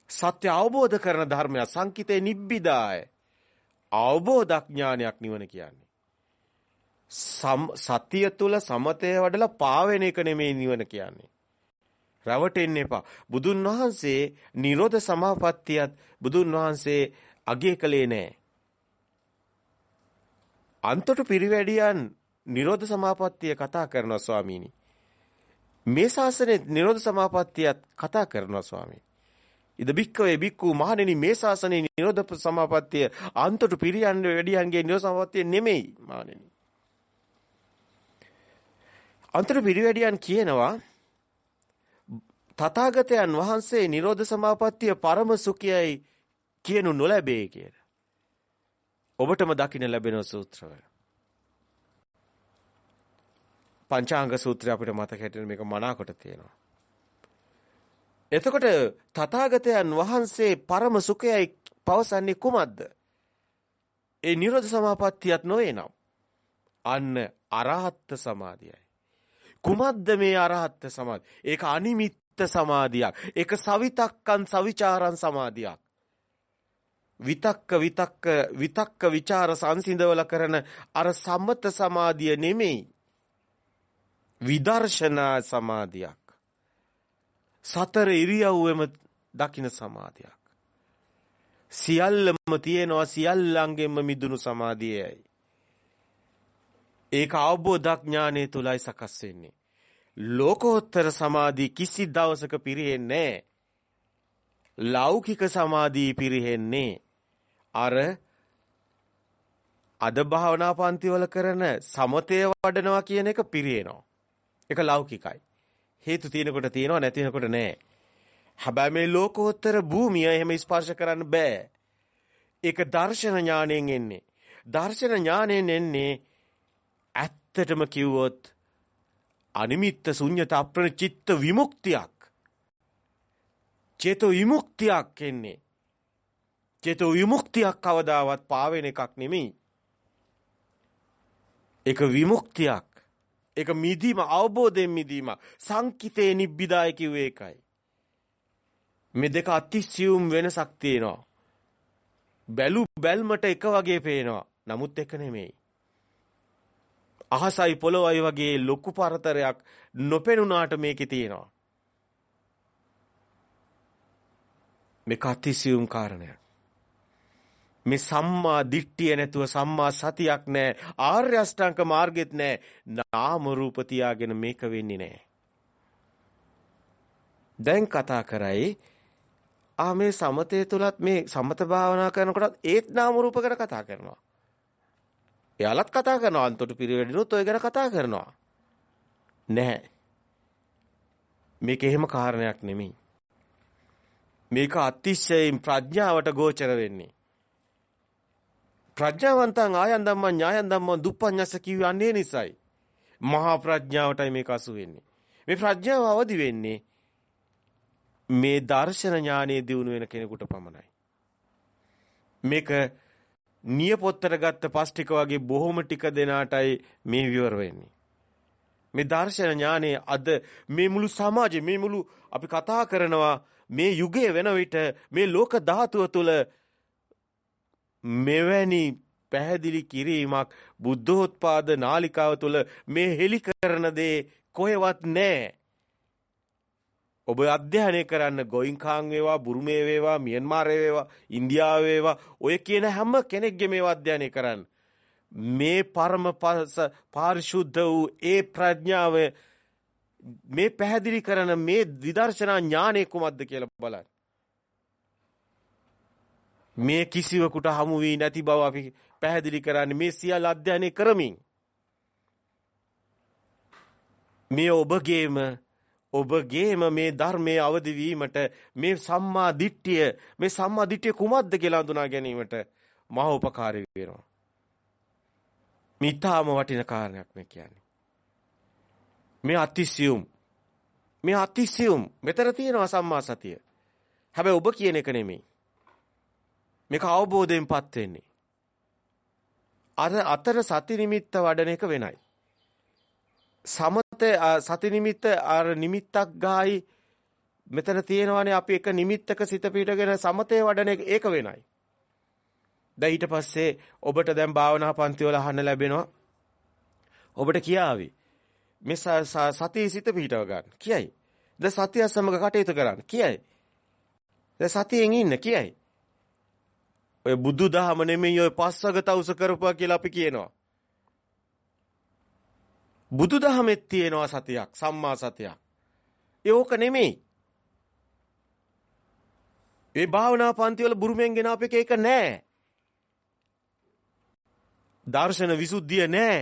Speaker 1: සත්‍ය අවබෝධ කරන ධර්මය සංකිතේ නිබ්බිදාය. අවබෝධඥානයක් නිවන කියන්නේ. සතිය තුල සමතය වඩලා පාවෙන එක නෙමෙයි නිවන කියන්නේ. රැවටෙන්න එපා. බුදුන් වහන්සේ නිරෝධ සමාපත්තියත් බුදුන් වහන්සේ අගය කළේ නෑ. අන්තට පිරිවැඩියන් නිරෝධ සමාපත්තිය කතා කරනවා ස්වාමීනි. මේ ශාසනයේ නිරෝධ සමාපත්තියත් කතා කරනවා ස්වාමීනි. ඉද බික්කවේ බික්කු මහණෙනි මේ ශාසනයේ නිරෝධ සමාපත්තිය අන්තට පිරියන් වැඩියන්ගේ නිරෝධ සමාපත්තිය නෙමෙයි මහණෙනි. අන්තර පිරිවැඩියන් කියනවා තථාගතයන් වහන්සේ නිරෝධ සමාපත්තිය පරම සුඛයයි කියනු නොලැබේ කියලා. ඔබටම දකින්න ලැබෙන සූත්‍රවල. පංචාංග සූත්‍රය අපිට මතක හිටින මේක මනාකොට තියෙනවා. එතකොට තථාගතයන් වහන්සේ පරම සුඛයයි පවසන්නේ කුමක්ද? ඒ නිරෝධ සමාපත්තියත් නොවේ නම්. අන්න අරහත් සමාධියයි. කුමක්ද මේ අරහත් සමාධිය? ඒක අනිමිත්ත සමාධියක්. ඒක සවිතක්කන් සවිචාරන් සමාධියක්. විතක්ක විතක්ක විතක්ක ਵਿਚාර සංසිඳවල කරන අර සම්මත සමාධිය නෙමෙයි. විදර්ශනා සමාධියක්. සතර ඉරියව්වෙම දකින්න සමාධියක්. සියල්ලම තියෙනවා සියල්ලංගෙම මිදුණු සමාධියයි. ඒක අවබෝධඥානයේ තුලයි සකස් වෙන්නේ. ලෝකෝත්තර සමාධි කිසි දවසක පිරෙන්නේ ලෞකික සමාධි පිරෙන්නේ අර අද භාවනා පන්තිවල කරන සමතය වඩනවා කියන එක පිරිනනවා. ඒක ලෞකිකයි. හේතු තියෙනකොට තියෙනවා නැති වෙනකොට නැහැ. හැබැයි මේ ලෝකෝත්තර භූමිය එහෙම ස්පර්ශ කරන්න බෑ. ඒක දර්ශන ඥාණයෙන් එන්නේ. දර්ශන ඥාණයෙන් එන්නේ ඇත්තටම කිව්වොත් අනිමිත්ත ශුන්්‍යත අප්‍රචිත්ත විමුක්තියක්. චේතෝ විමුක්තියක් එන්නේ. චේතෝ විමුක්තියක් කවදාවත් පාවෙන එකක් නෙමෙයි. ඒක විමුක්තියක්. ඒක මිදීම අවබෝධයෙන් මිදීම. සංකිතේ නිබ්බිදාය කිව්වේ ඒකයි. මේ දෙක අතිසියුම් වෙනසක් තියෙනවා. බැලු බැල්මට එක වගේ පේනවා. නමුත් එක නෙමෙයි. අහසයි පොළොවයි වගේ ලොකු පරතරයක් නොපෙනුනාට මේකේ තියෙනවා. මේක අතිසියුම් කාරණයක්. මේ සම්මා දිට්ඨිය නැතුව සම්මා සතියක් නැහැ. ආර්ය අෂ්ටාංග මාර්ගෙත් නැහැ. නාම රූප තියාගෙන මේක වෙන්නේ නැහැ. දැන් කතා කරයි ආ මේ සමතේ තුලත් මේ සමත භාවනා කරනකොටත් ඒත් නාම රූප ගැන කතා කරනවා. එයාලත් කතා කරනවා අන්තොට පිරිවැඩිනුත් ඔය ගැන කතා කරනවා. නැහැ. මේක එහෙම කාරණයක් නෙමෙයි. මේක අතිශයින් ප්‍රඥාවට ගෝචර වෙන්නේ. ප්‍රඥාවන්තං ආයන් ධම්මං ඥායන් ධම්මං දුප්පඤ්ඤස්ස කියවන්නේ නිසයි. මහා ප්‍රඥාවටයි මේක අසු වෙන්නේ. මේ ප්‍රඥාව අවදි වෙන්නේ මේ දර්ශන ඥානයේ දිනු වෙන කෙනෙකුට පමණයි. මේක නියපොත්තට ගත්ත පස් ටික වගේ බොහොම ටික දෙනාටයි මේ විවර වෙන්නේ. මේ දර්ශන ඥානයේ අද මේ මුළු සමාජයේ මේ මුළු අපි කතා කරනවා මේ යුගයේ වෙන විට මේ ලෝක ධාතුව තුළ මෙවැනි පැහැදිලි කිරීමක් බුද්ධෝත්පාද නාලිකාව තුළ මේ හෙලි කරන දේ කොහෙවත් නැහැ. ඔබ අධ්‍යයනය කරන්න ගෝයින්කාන් වේවා බුරුමේ වේවා මියන්මාරේ වේවා ඉන්දියාවේ වේවා ඔය කියන හැම කෙනෙක්ගේ මේවා අධ්‍යයනය කරන්න. මේ පරම පාරිශුද්ධ වූ ඒ ප්‍රඥාව මේ පැහැදිලි කරන මේ විදර්ශනා ඥානය කුමක්ද කියලා බලන්න. මේ කිසිවකුට හමු වී නැති බව අපි පැහැදිලි කරන්නේ මේ සියල්ල අධ්‍යයනය කරමින් මේ ඔබගේම ඔබගේම මේ ධර්මයේ අවදි වීමට මේ සම්මා දිට්ඨිය මේ සම්මා දිට්ඨිය කුමක්ද කියලා හඳුනා ගැනීමට මහ උපකාරී වෙනවා. මිතාම වටින කාරණයක් මේ කියන්නේ. මේ අතිසියුම් මේ අතිසියුම් මෙතන තියෙනවා සම්මා සතිය. හැබැයි ඔබ කියන එක නෙමෙයි. මේක අවබෝධයෙන්පත් වෙන්නේ. අර අතර සති නිමිත්ත වඩන එක වෙනයි. සමත සති නිමිත්ත අර නිමිත්තක් ගායි මෙතන තියෙනවානේ අපි එක නිමිත්තක සිත පිටගෙන සමතේ වඩන එක ඒක වෙනයි. දැන් ඊට පස්සේ ඔබට දැන් භාවනා පන්ති වල අහන්න ලැබෙනවා. ඔබට කියාවි. මේ සතිය සිත පිටව ගන්න. කියයි. දැන් සතිය සමග කටයුතු කරන්න. කියයි. දැන් සතියෙන් ඉන්න කියයි. ඔය බුදුදහම නෙමෙයි ඔය පස්වග තවුස කරපුවා කියලා අපි කියනවා. බුදුදහමෙත් තියෙනවා සතියක් සම්මා සතියක්. ඒ ඕක නෙමෙයි. ඒ භාවනා පන්ති වල බුරුමෙන් ගෙන අපේක ඒක නෑ. දර්ශන විසුද්ධිය නෑ.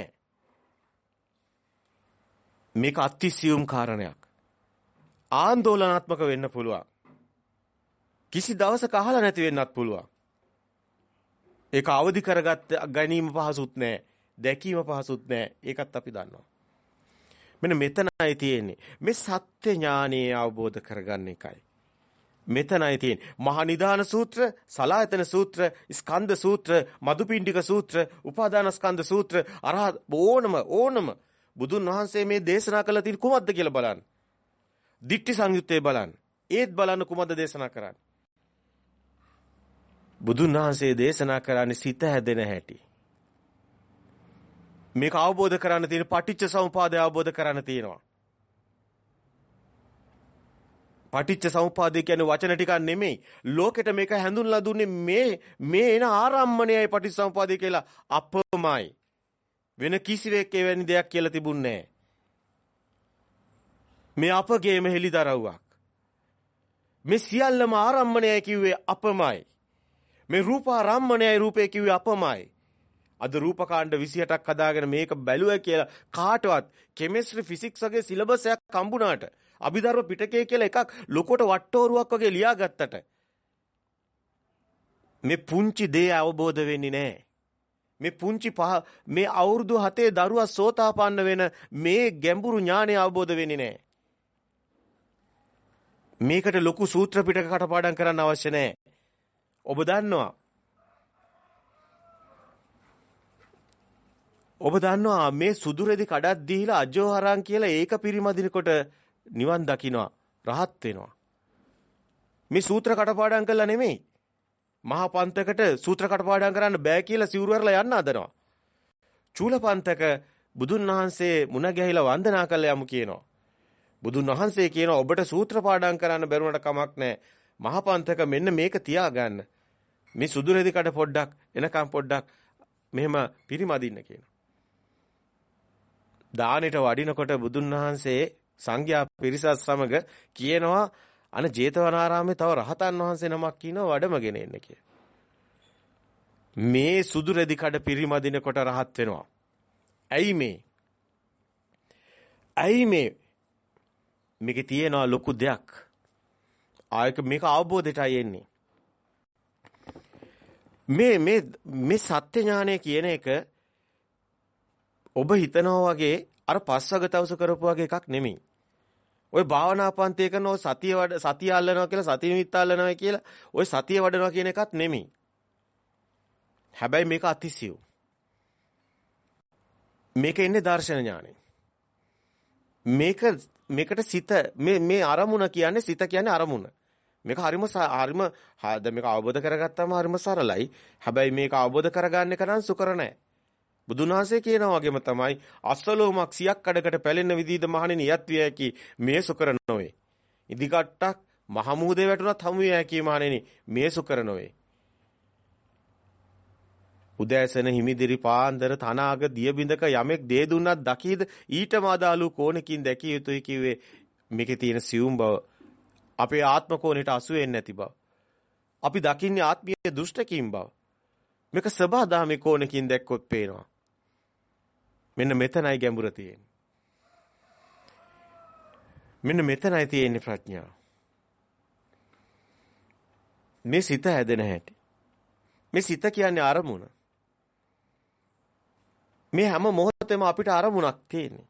Speaker 1: මේක අතිසියුම් කාරණයක්. ආందోලනාත්මක වෙන්න පුළුවන්. කිසි දවසක අහලා නැති වෙන්නත් පුළුවන්. ඒක අවදි කරගත්ත ගැනීම පහසුත් නැහැ. දැකීම පහසුත් නැහැ. ඒකත් අපි දන්නවා. මෙන්න මෙතනයි තියෙන්නේ. මේ සත්‍ය ඥානීය අවබෝධ කරගන්න එකයි. මෙතනයි තියෙන්නේ. මහා නිදාන සූත්‍ර, සලායතන සූත්‍ර, ස්කන්ධ සූත්‍ර, මදුපිණ්ඩික සූත්‍ර, උපාදාන ස්කන්ධ සූත්‍ර, අරහත් ඕනම ඕනම බුදුන් වහන්සේ මේ දේශනා කළ තියෙන කුමක්ද කියලා බලන්න. දික්ටි සංයුත්තේ බලන්න. ඒත් බලන්න කුමක්ද දේශනා කරන්නේ. බුදුන් වහන්සේ දේශනා කරන්නේ සිත හැදෙන හැටි. මේක අවබෝධ කරන්න තියෙන පටිච්ච සමුපාදය අවබෝධ කරන්න තියෙනවා. පටිච්ච සමුපාදය කියන්නේ වචන ටිකක් නෙමෙයි. ලෝකෙට මේක හැඳුන්ලා දුන්නේ මේ මේ එන ආරම්මණයයි පටිච්ච සමුපාදය කියලා අපමයි. වෙන කිසිවෙක් එවැනි දෙයක් කියලා තිබුණේ මේ අපගේම හෙලිදරව්වක්. මේ සියල්ලම ආරම්මණයයි කිව්වේ අපමයි. මේ රූපාරම්මණයයි රූපේ කිව්වේ අපමයි. අද රූපකාණ්ඩ 28ක් හදාගෙන මේක බැලුවා කියලා කාටවත් කෙමිස්ට්‍රි ෆිසික්ස් වගේ සිලබස් එකක් හම්බුණාට අභිධර්ම පිටකය කියලා එකක් ලොකොට වට්ටෝරුවක් වගේ ලියාගත්තට මේ පුංචි දේ අවබෝධ වෙන්නේ නැහැ. මේ පුංචි පහ මේ අවුරුදු 7 දරුවා සෝතාපන්න වෙන මේ ගැඹුරු ඥානය අවබෝධ වෙන්නේ නැහැ. මේකට ලොකු සූත්‍ර පිටක කටපාඩම් කරන්න අවශ්‍ය නැහැ. ඔබ දන්නවා ඔබ දන්නවා මේ සුදුරෙදි කඩක් දීලා අජෝහරං කියලා ඒක පිරිමදිනකොට නිවන් දකින්නවා රහත් වෙනවා. මේ සූත්‍ර කටපාඩම් කළා නෙමෙයි. මහා පන්තකට සූත්‍ර කටපාඩම් කරන්න බෑ කියලා සිවුරු වරලා යන්න හදනවා. චූලපන්තක බුදුන් වහන්සේ මුණ ගැහිලා වන්දනා කළා යමු කියනවා. බුදුන් වහන්සේ කියනවා ඔබට සූත්‍ර පාඩම් කරන්න බැරුණට කමක් නැහැ. මහා පන්තක මෙන්න මේක තියාගන්න. මේ සුදුරෙදි කඩ පොඩ්ඩක් එනකම් පොඩ්ඩක් මෙහෙම පිරිමදින්න කියනවා. දානෙට වඩිනකොට බුදුන් වහන්සේ සංඝයා පිරිසත් සමග කියනවා අන ජේතවනාරාමේ තව රහතන් වහන්සේ නමක් ඉනව වඩමගෙන එන්න කියලා. මේ සුදු රෙදි කඩ පිරිමදිනකොට රහත් වෙනවා. ඇයි මේ? ඇයි මේ? මේකේ තියෙනවා ලොකු දෙයක්. ආයක මේක අවබෝධයටයි එන්නේ. මේ මේ මේ සත්‍ය ඥානය කියන එක ඔබ හිතනවා වගේ අර පස්වග තවස කරපු වගේ එකක් නෙමෙයි. ওই භාවනා පන්තිය කරන ඔය සතිය වඩ සතිය අල්ලනවා කියලා සතිය නිමිත්ත අල්ලනවා කියලා ඔය සතිය වඩනවා කියන එකත් නෙමෙයි. හැබැයි මේක අතිසියු. මේක ඉන්නේ දර්ශන ඥානෙ. මේක මේකට සිත මේ මේ අරමුණ කියන්නේ සිත කියන්නේ අරමුණ. මේක හරිම හරිම දැන් මේක අවබෝධ කරගත්තාම හරිම සරලයි. හැබැයි මේක අවබෝධ කරගන්න එක නම් සුකර නැහැ. බුදුන් වහන්සේ කියනා වගේම තමයි අස්සලෝමක් සියක් කඩකට පැලෙන විදිහද මහණෙනි යත් විය හැකි මේ සුකර නොවේ. ඉදිකට්ටක් මහමුහුදේ වැටුණත් හමු විය හැකි මහණෙනි මේ සුකර නොවේ. උදෑසන හිමිදිරි පාන්දර තනාග දිය බිඳක යමෙක් දේ දුන්නත් දකීද ඊට මාදාලු කෝණකින් දැකිය යුතුයි කිව්වේ මේකේ තියෙන සියුම් බව අපේ ආත්ම කෝණයට අසු වෙන්නේ නැති බව අපි දකින්නේ ආත්මීය දුෂ්ටකීම් බව මේක සබහාදාමේ කෝණකින් දැක්කොත් පේනවා මෙන්න මෙතනයි ගැඹුර තියෙන්නේ. මෙන්න මෙතනයි තියෙන්නේ ප්‍රඥාව. මේ සිත හැදෙන හැටි. මේ සිත කියන්නේ අරමුණ. මේ හැම මොහොතෙම අපිට අරමුණක් තියෙන්නේ.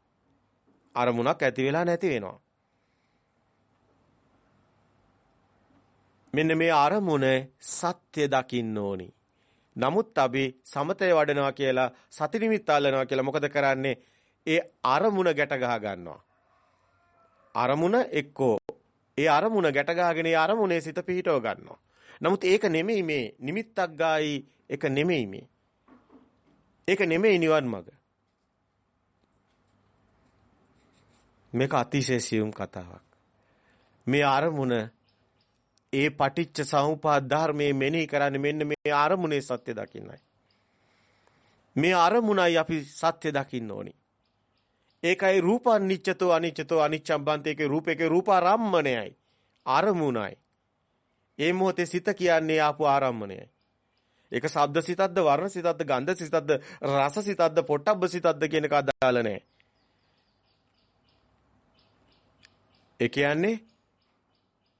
Speaker 1: අරමුණක් ඇති වෙලා නැති වෙනවා. මෙන්න මේ අරමුණ සත්‍ය දකින්න ඕනි. නමුත් අපි සමතය වඩනවා කියලා සති නිමිත්ත අල්ලනවා කියලා මොකද කරන්නේ? ඒ අරමුණ ගැට ගහ ගන්නවා. අරමුණ එක්කෝ ඒ අරමුණ ගැට ගහගෙන ඒ අරමුණේ සිත පිහිටව ගන්නවා. නමුත් ඒක නෙමෙයි මේ නිමිත්තක් ගායි ඒක නෙමෙයි මේ. ඒක නෙමෙයි නිවන් මඟ. මේක අතිශය සියුම් කතාවක්. මේ අරමුණ ඒ පටිච්ච සමුපාද ධර්මයේ මෙනෙහි කරන්නේ මෙන්න මේ අරමුණේ සත්‍ය දකින්නයි. මේ අරමුණයි අපි සත්‍ය දකින්න ඕනි. ඒකයි රූපනිච්චතෝ අනිච්චතෝ අනිච්ඡම් බන්තේකේ රූපේකේ රූපාරම්මණයයි. අරමුණයි. ඒ මොහොතේ සිත කියන්නේ ආපු ආරම්මණයයි. ඒක ශබ්ද සිතක්ද වර්ණ සිතක්ද ගන්ධ සිතක්ද රස සිතක්ද පොට්ටබ්බ සිතක්ද කියන එක අදාළ නැහැ. ඒ කියන්නේ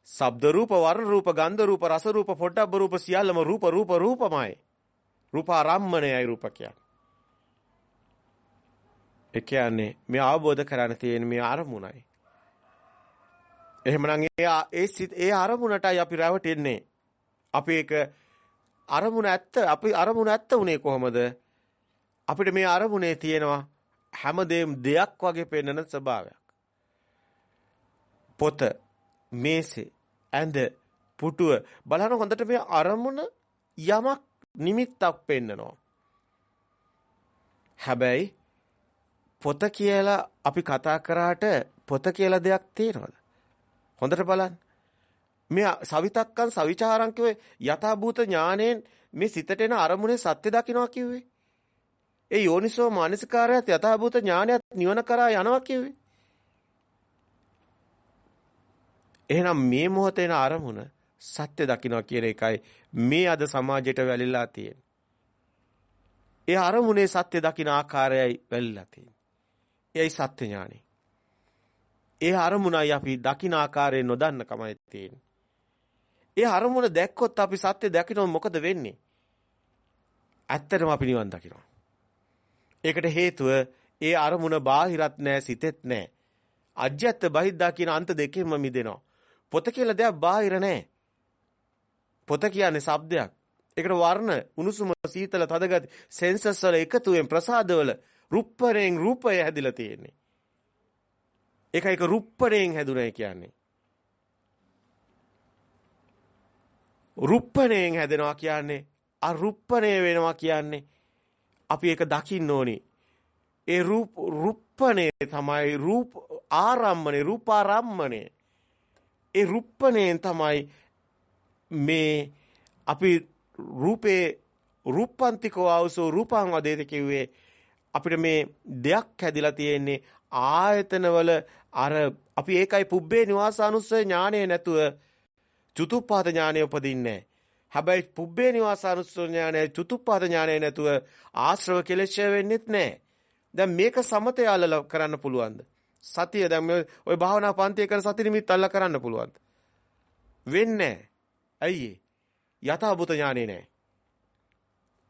Speaker 1: ශබ්ද රූප වර්ණ රූප ගන්ධ රූප රස රූප පොට්ටබ්බ රූප සියල්ලම රූප රූප රූපමයි. රූපාරම්මණයයි රූප කියන්නේ. ඒ කියන්නේ මේ අවබෝධ කරගන්න තියෙන මේ අරමුණයි. එහෙමනම් ඒ ඒ ඒ අරමුණටයි අපි රැවටෙන්නේ. අපි ඒක අරමුණ ඇත්ත අපි අරමුණ ඇත්ත උනේ කොහමද? අපිට මේ අරමුණේ තියෙනවා හැමදේම දෙයක් වගේ පෙන්වන ස්වභාවයක්. පොත මේසේ ඇඳ පුටුව බලන හොඳට මේ අරමුණ යමක් නිමිත්තක් පෙන්නනවා. හැබැයි පොත කියලා අපි කතා කරාට පොත කියලා දෙයක් තියෙනවද? හොඳට බලන්න. මේ සවිතක්කන් සවිචාරං කිව්වේ යථාභූත ඥාණයෙන් මේ සිතට එන අරමුණේ සත්‍ය දකින්නවා කිව්වේ. ඒ යෝනිසෝ මානසිකාරයත් යථාභූත ඥානයත් නිවන කරා යනවා කිව්වේ. එහෙනම් මේ මොහොතේ එන අරමුණ සත්‍ය දකින්නවා කියන එකයි මේ අද සමාජයට වැළිලා තියෙන්නේ. ඒ අරමුණේ සත්‍ය දකින්න ආකාරයයි වැළිලා තියෙන්නේ. එයයි සත්‍ය ඥානෙ. ඒ අරමුණයි අපි දකින්න ආකාරය නොදන්න කමයි තියෙන්නේ. ඒ අරමුණ දැක්කොත් අපි සත්‍ය දකින්න මොකද වෙන්නේ? ඇත්තටම අපි නිවන් දකිනවා. ඒකට හේතුව ඒ අරමුණ බාහිරත් නෑ සිතෙත් නෑ. අජ්‍යත් බහිද්දා කියන අන්ත දෙකෙන්ම මිදෙනවා. පොත කියලා දෙයක් බාහිර නෑ. පොත කියන්නේ ශබ්දයක්. ඒකට වර්ණ, උණුසුම, සීතල, තදගති, සෙන්සස් වල එකතුවෙන් ප්‍රසාදවල රුප්පණයෙන් රූපය හැදිලා තියෙන්නේ. ඒක එක රුප්පණයෙන් හැදුනයි කියන්නේ. රුප්පණයෙන් හැදෙනවා කියන්නේ අරුප්පණය වෙනවා කියන්නේ අපි ඒක දකින්න ඕනේ. ඒ රූප රුප්පණය තමයි රූප ආරම්මණය රූපාරම්මණය. ඒ රුප්පණයෙන් තමයි මේ අපි රූපේ රූපන්තිකෝ ආවසෝ රූපං වදේත කිව්වේ අපිට මේ දෙයක් හැදිලා තියෙන්නේ ආයතනවල අර අපි ඒකයි පුබ්බේ නිවාසානුස්සය ඥානය නැතුව චුතුප්පාද ඥානය උපදින්නේ හැබැයි පුබ්බේ නිවාසානුස්සය ඥානය චුතුප්පාද ඥානය නැතුව ආශ්‍රව කෙලෙෂ වෙන්නෙත් නැහැ. දැන් මේක සමතය අල්ලලා කරන්න පුළුවන්ද? සතිය දැන් ඔය භාවනා පන්තිය කරන සති නිමිත්ත අල්ලලා කරන්න පුළුවන්ද? වෙන්නේ ඇයි යථාභූත ඥානෙ නැහැ.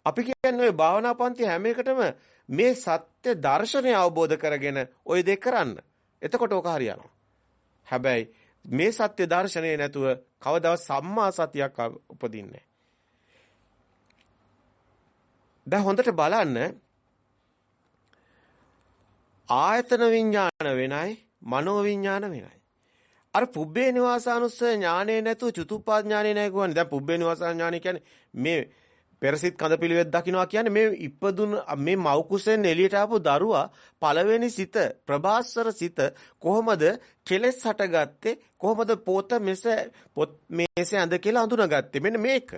Speaker 1: අපි කියන්නේ ඔය භාවනා පන්ති හැම එකටම මේ සත්‍ය දර්ශනය අවබෝධ කරගෙන ওই දෙක කරන්න. එතකොට ඕක හරියනවා. හැබැයි මේ සත්‍ය දර්ශනය නැතුව කවදාවත් සම්මා සතියක් උපදින්නේ නැහැ. දැන් හොඳට බලන්න ආයතන විඥාන වෙනයි මනෝ විඥාන වෙනයි. අර පුබ්බේ නිවාසානුස්සය ඥානේ නැතුව චතුප්පාද ඥානේ නැහැ කියන්නේ. දැන් පුබ්බේ නිවාසාන ඥානේ කියන්නේ මේ පෙරසිට කඳ පිළිවෙත් දකින්නවා කියන්නේ මේ ඉපදුන මේ මව් කුසෙන් එළියට ආපු දරුවා පළවෙනි සිත ප්‍රභාස්වර සිත කොහොමද කෙලෙස් හටගත්තේ කොහොමද පොත මෙස පොත් මේසේ ඇඳ කියලා අඳුනගත්තේ මෙන්න මේක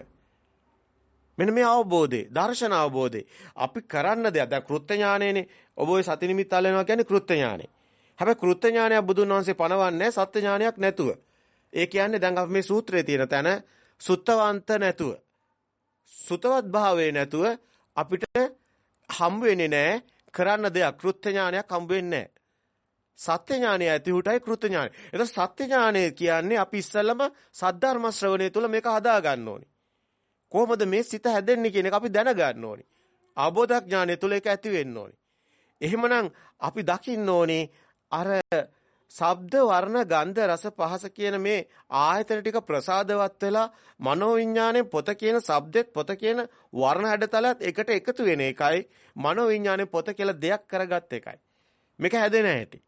Speaker 1: මෙන්න මේ අවබෝධය දර්ශන අවබෝධය අපි කරන්න දෙයක් දැන් කෘත්‍ය ඥානයනේ ඔබ ඔය සති නිමිත්ත අල්ලනවා කියන්නේ කෘත්‍ය ඥානේ හැබැයි කෘත්‍ය ඥානයක් බුදුන් වහන්සේ පනවන්නේ සත්‍ය ඥානයක් නැතුව. ඒ කියන්නේ දැන් අපි මේ සූත්‍රයේ තියෙන තැන සුත්තවන්ත නැතුව සුතවත් භාවයේ නැතුව අපිට හම් වෙන්නේ නැහැ කරන්න දෙයක් කෘත්‍ය ඥානයක් හම් වෙන්නේ නැහැ. සත්‍ය ඥානය ඇති උටයි කෘත්‍ය ඥානය. එතකොට සත්‍ය ඥානය කියන්නේ අපි ඉස්සෙල්ලම සද්ධර්ම ශ්‍රවණය තුළ මේක හදා ගන්න ඕනි. කොහොමද මේ සිත හැදෙන්නේ කියන එක අපි දැන ගන්න ඕනි. අවබෝධ ඥානය තුළ ඒක ඇති වෙන්න ඕනි. එහෙමනම් අපි දකින්න ඕනේ අර ශබ්ද වර්ණ ගන්ධ රස පහස කියන මේ ආයතන ටික ප්‍රසාදවත් වෙලා මනෝවිඤ්ඤාණයෙන් පොත කියන ශබ්දෙත් පොත කියන වර්ණ හැඩතලත් එකට එකතු වෙන එකයි මනෝවිඤ්ඤාණයෙන් පොත කියලා දෙයක් කරගත් එකයි මේක හැදෙන හැටි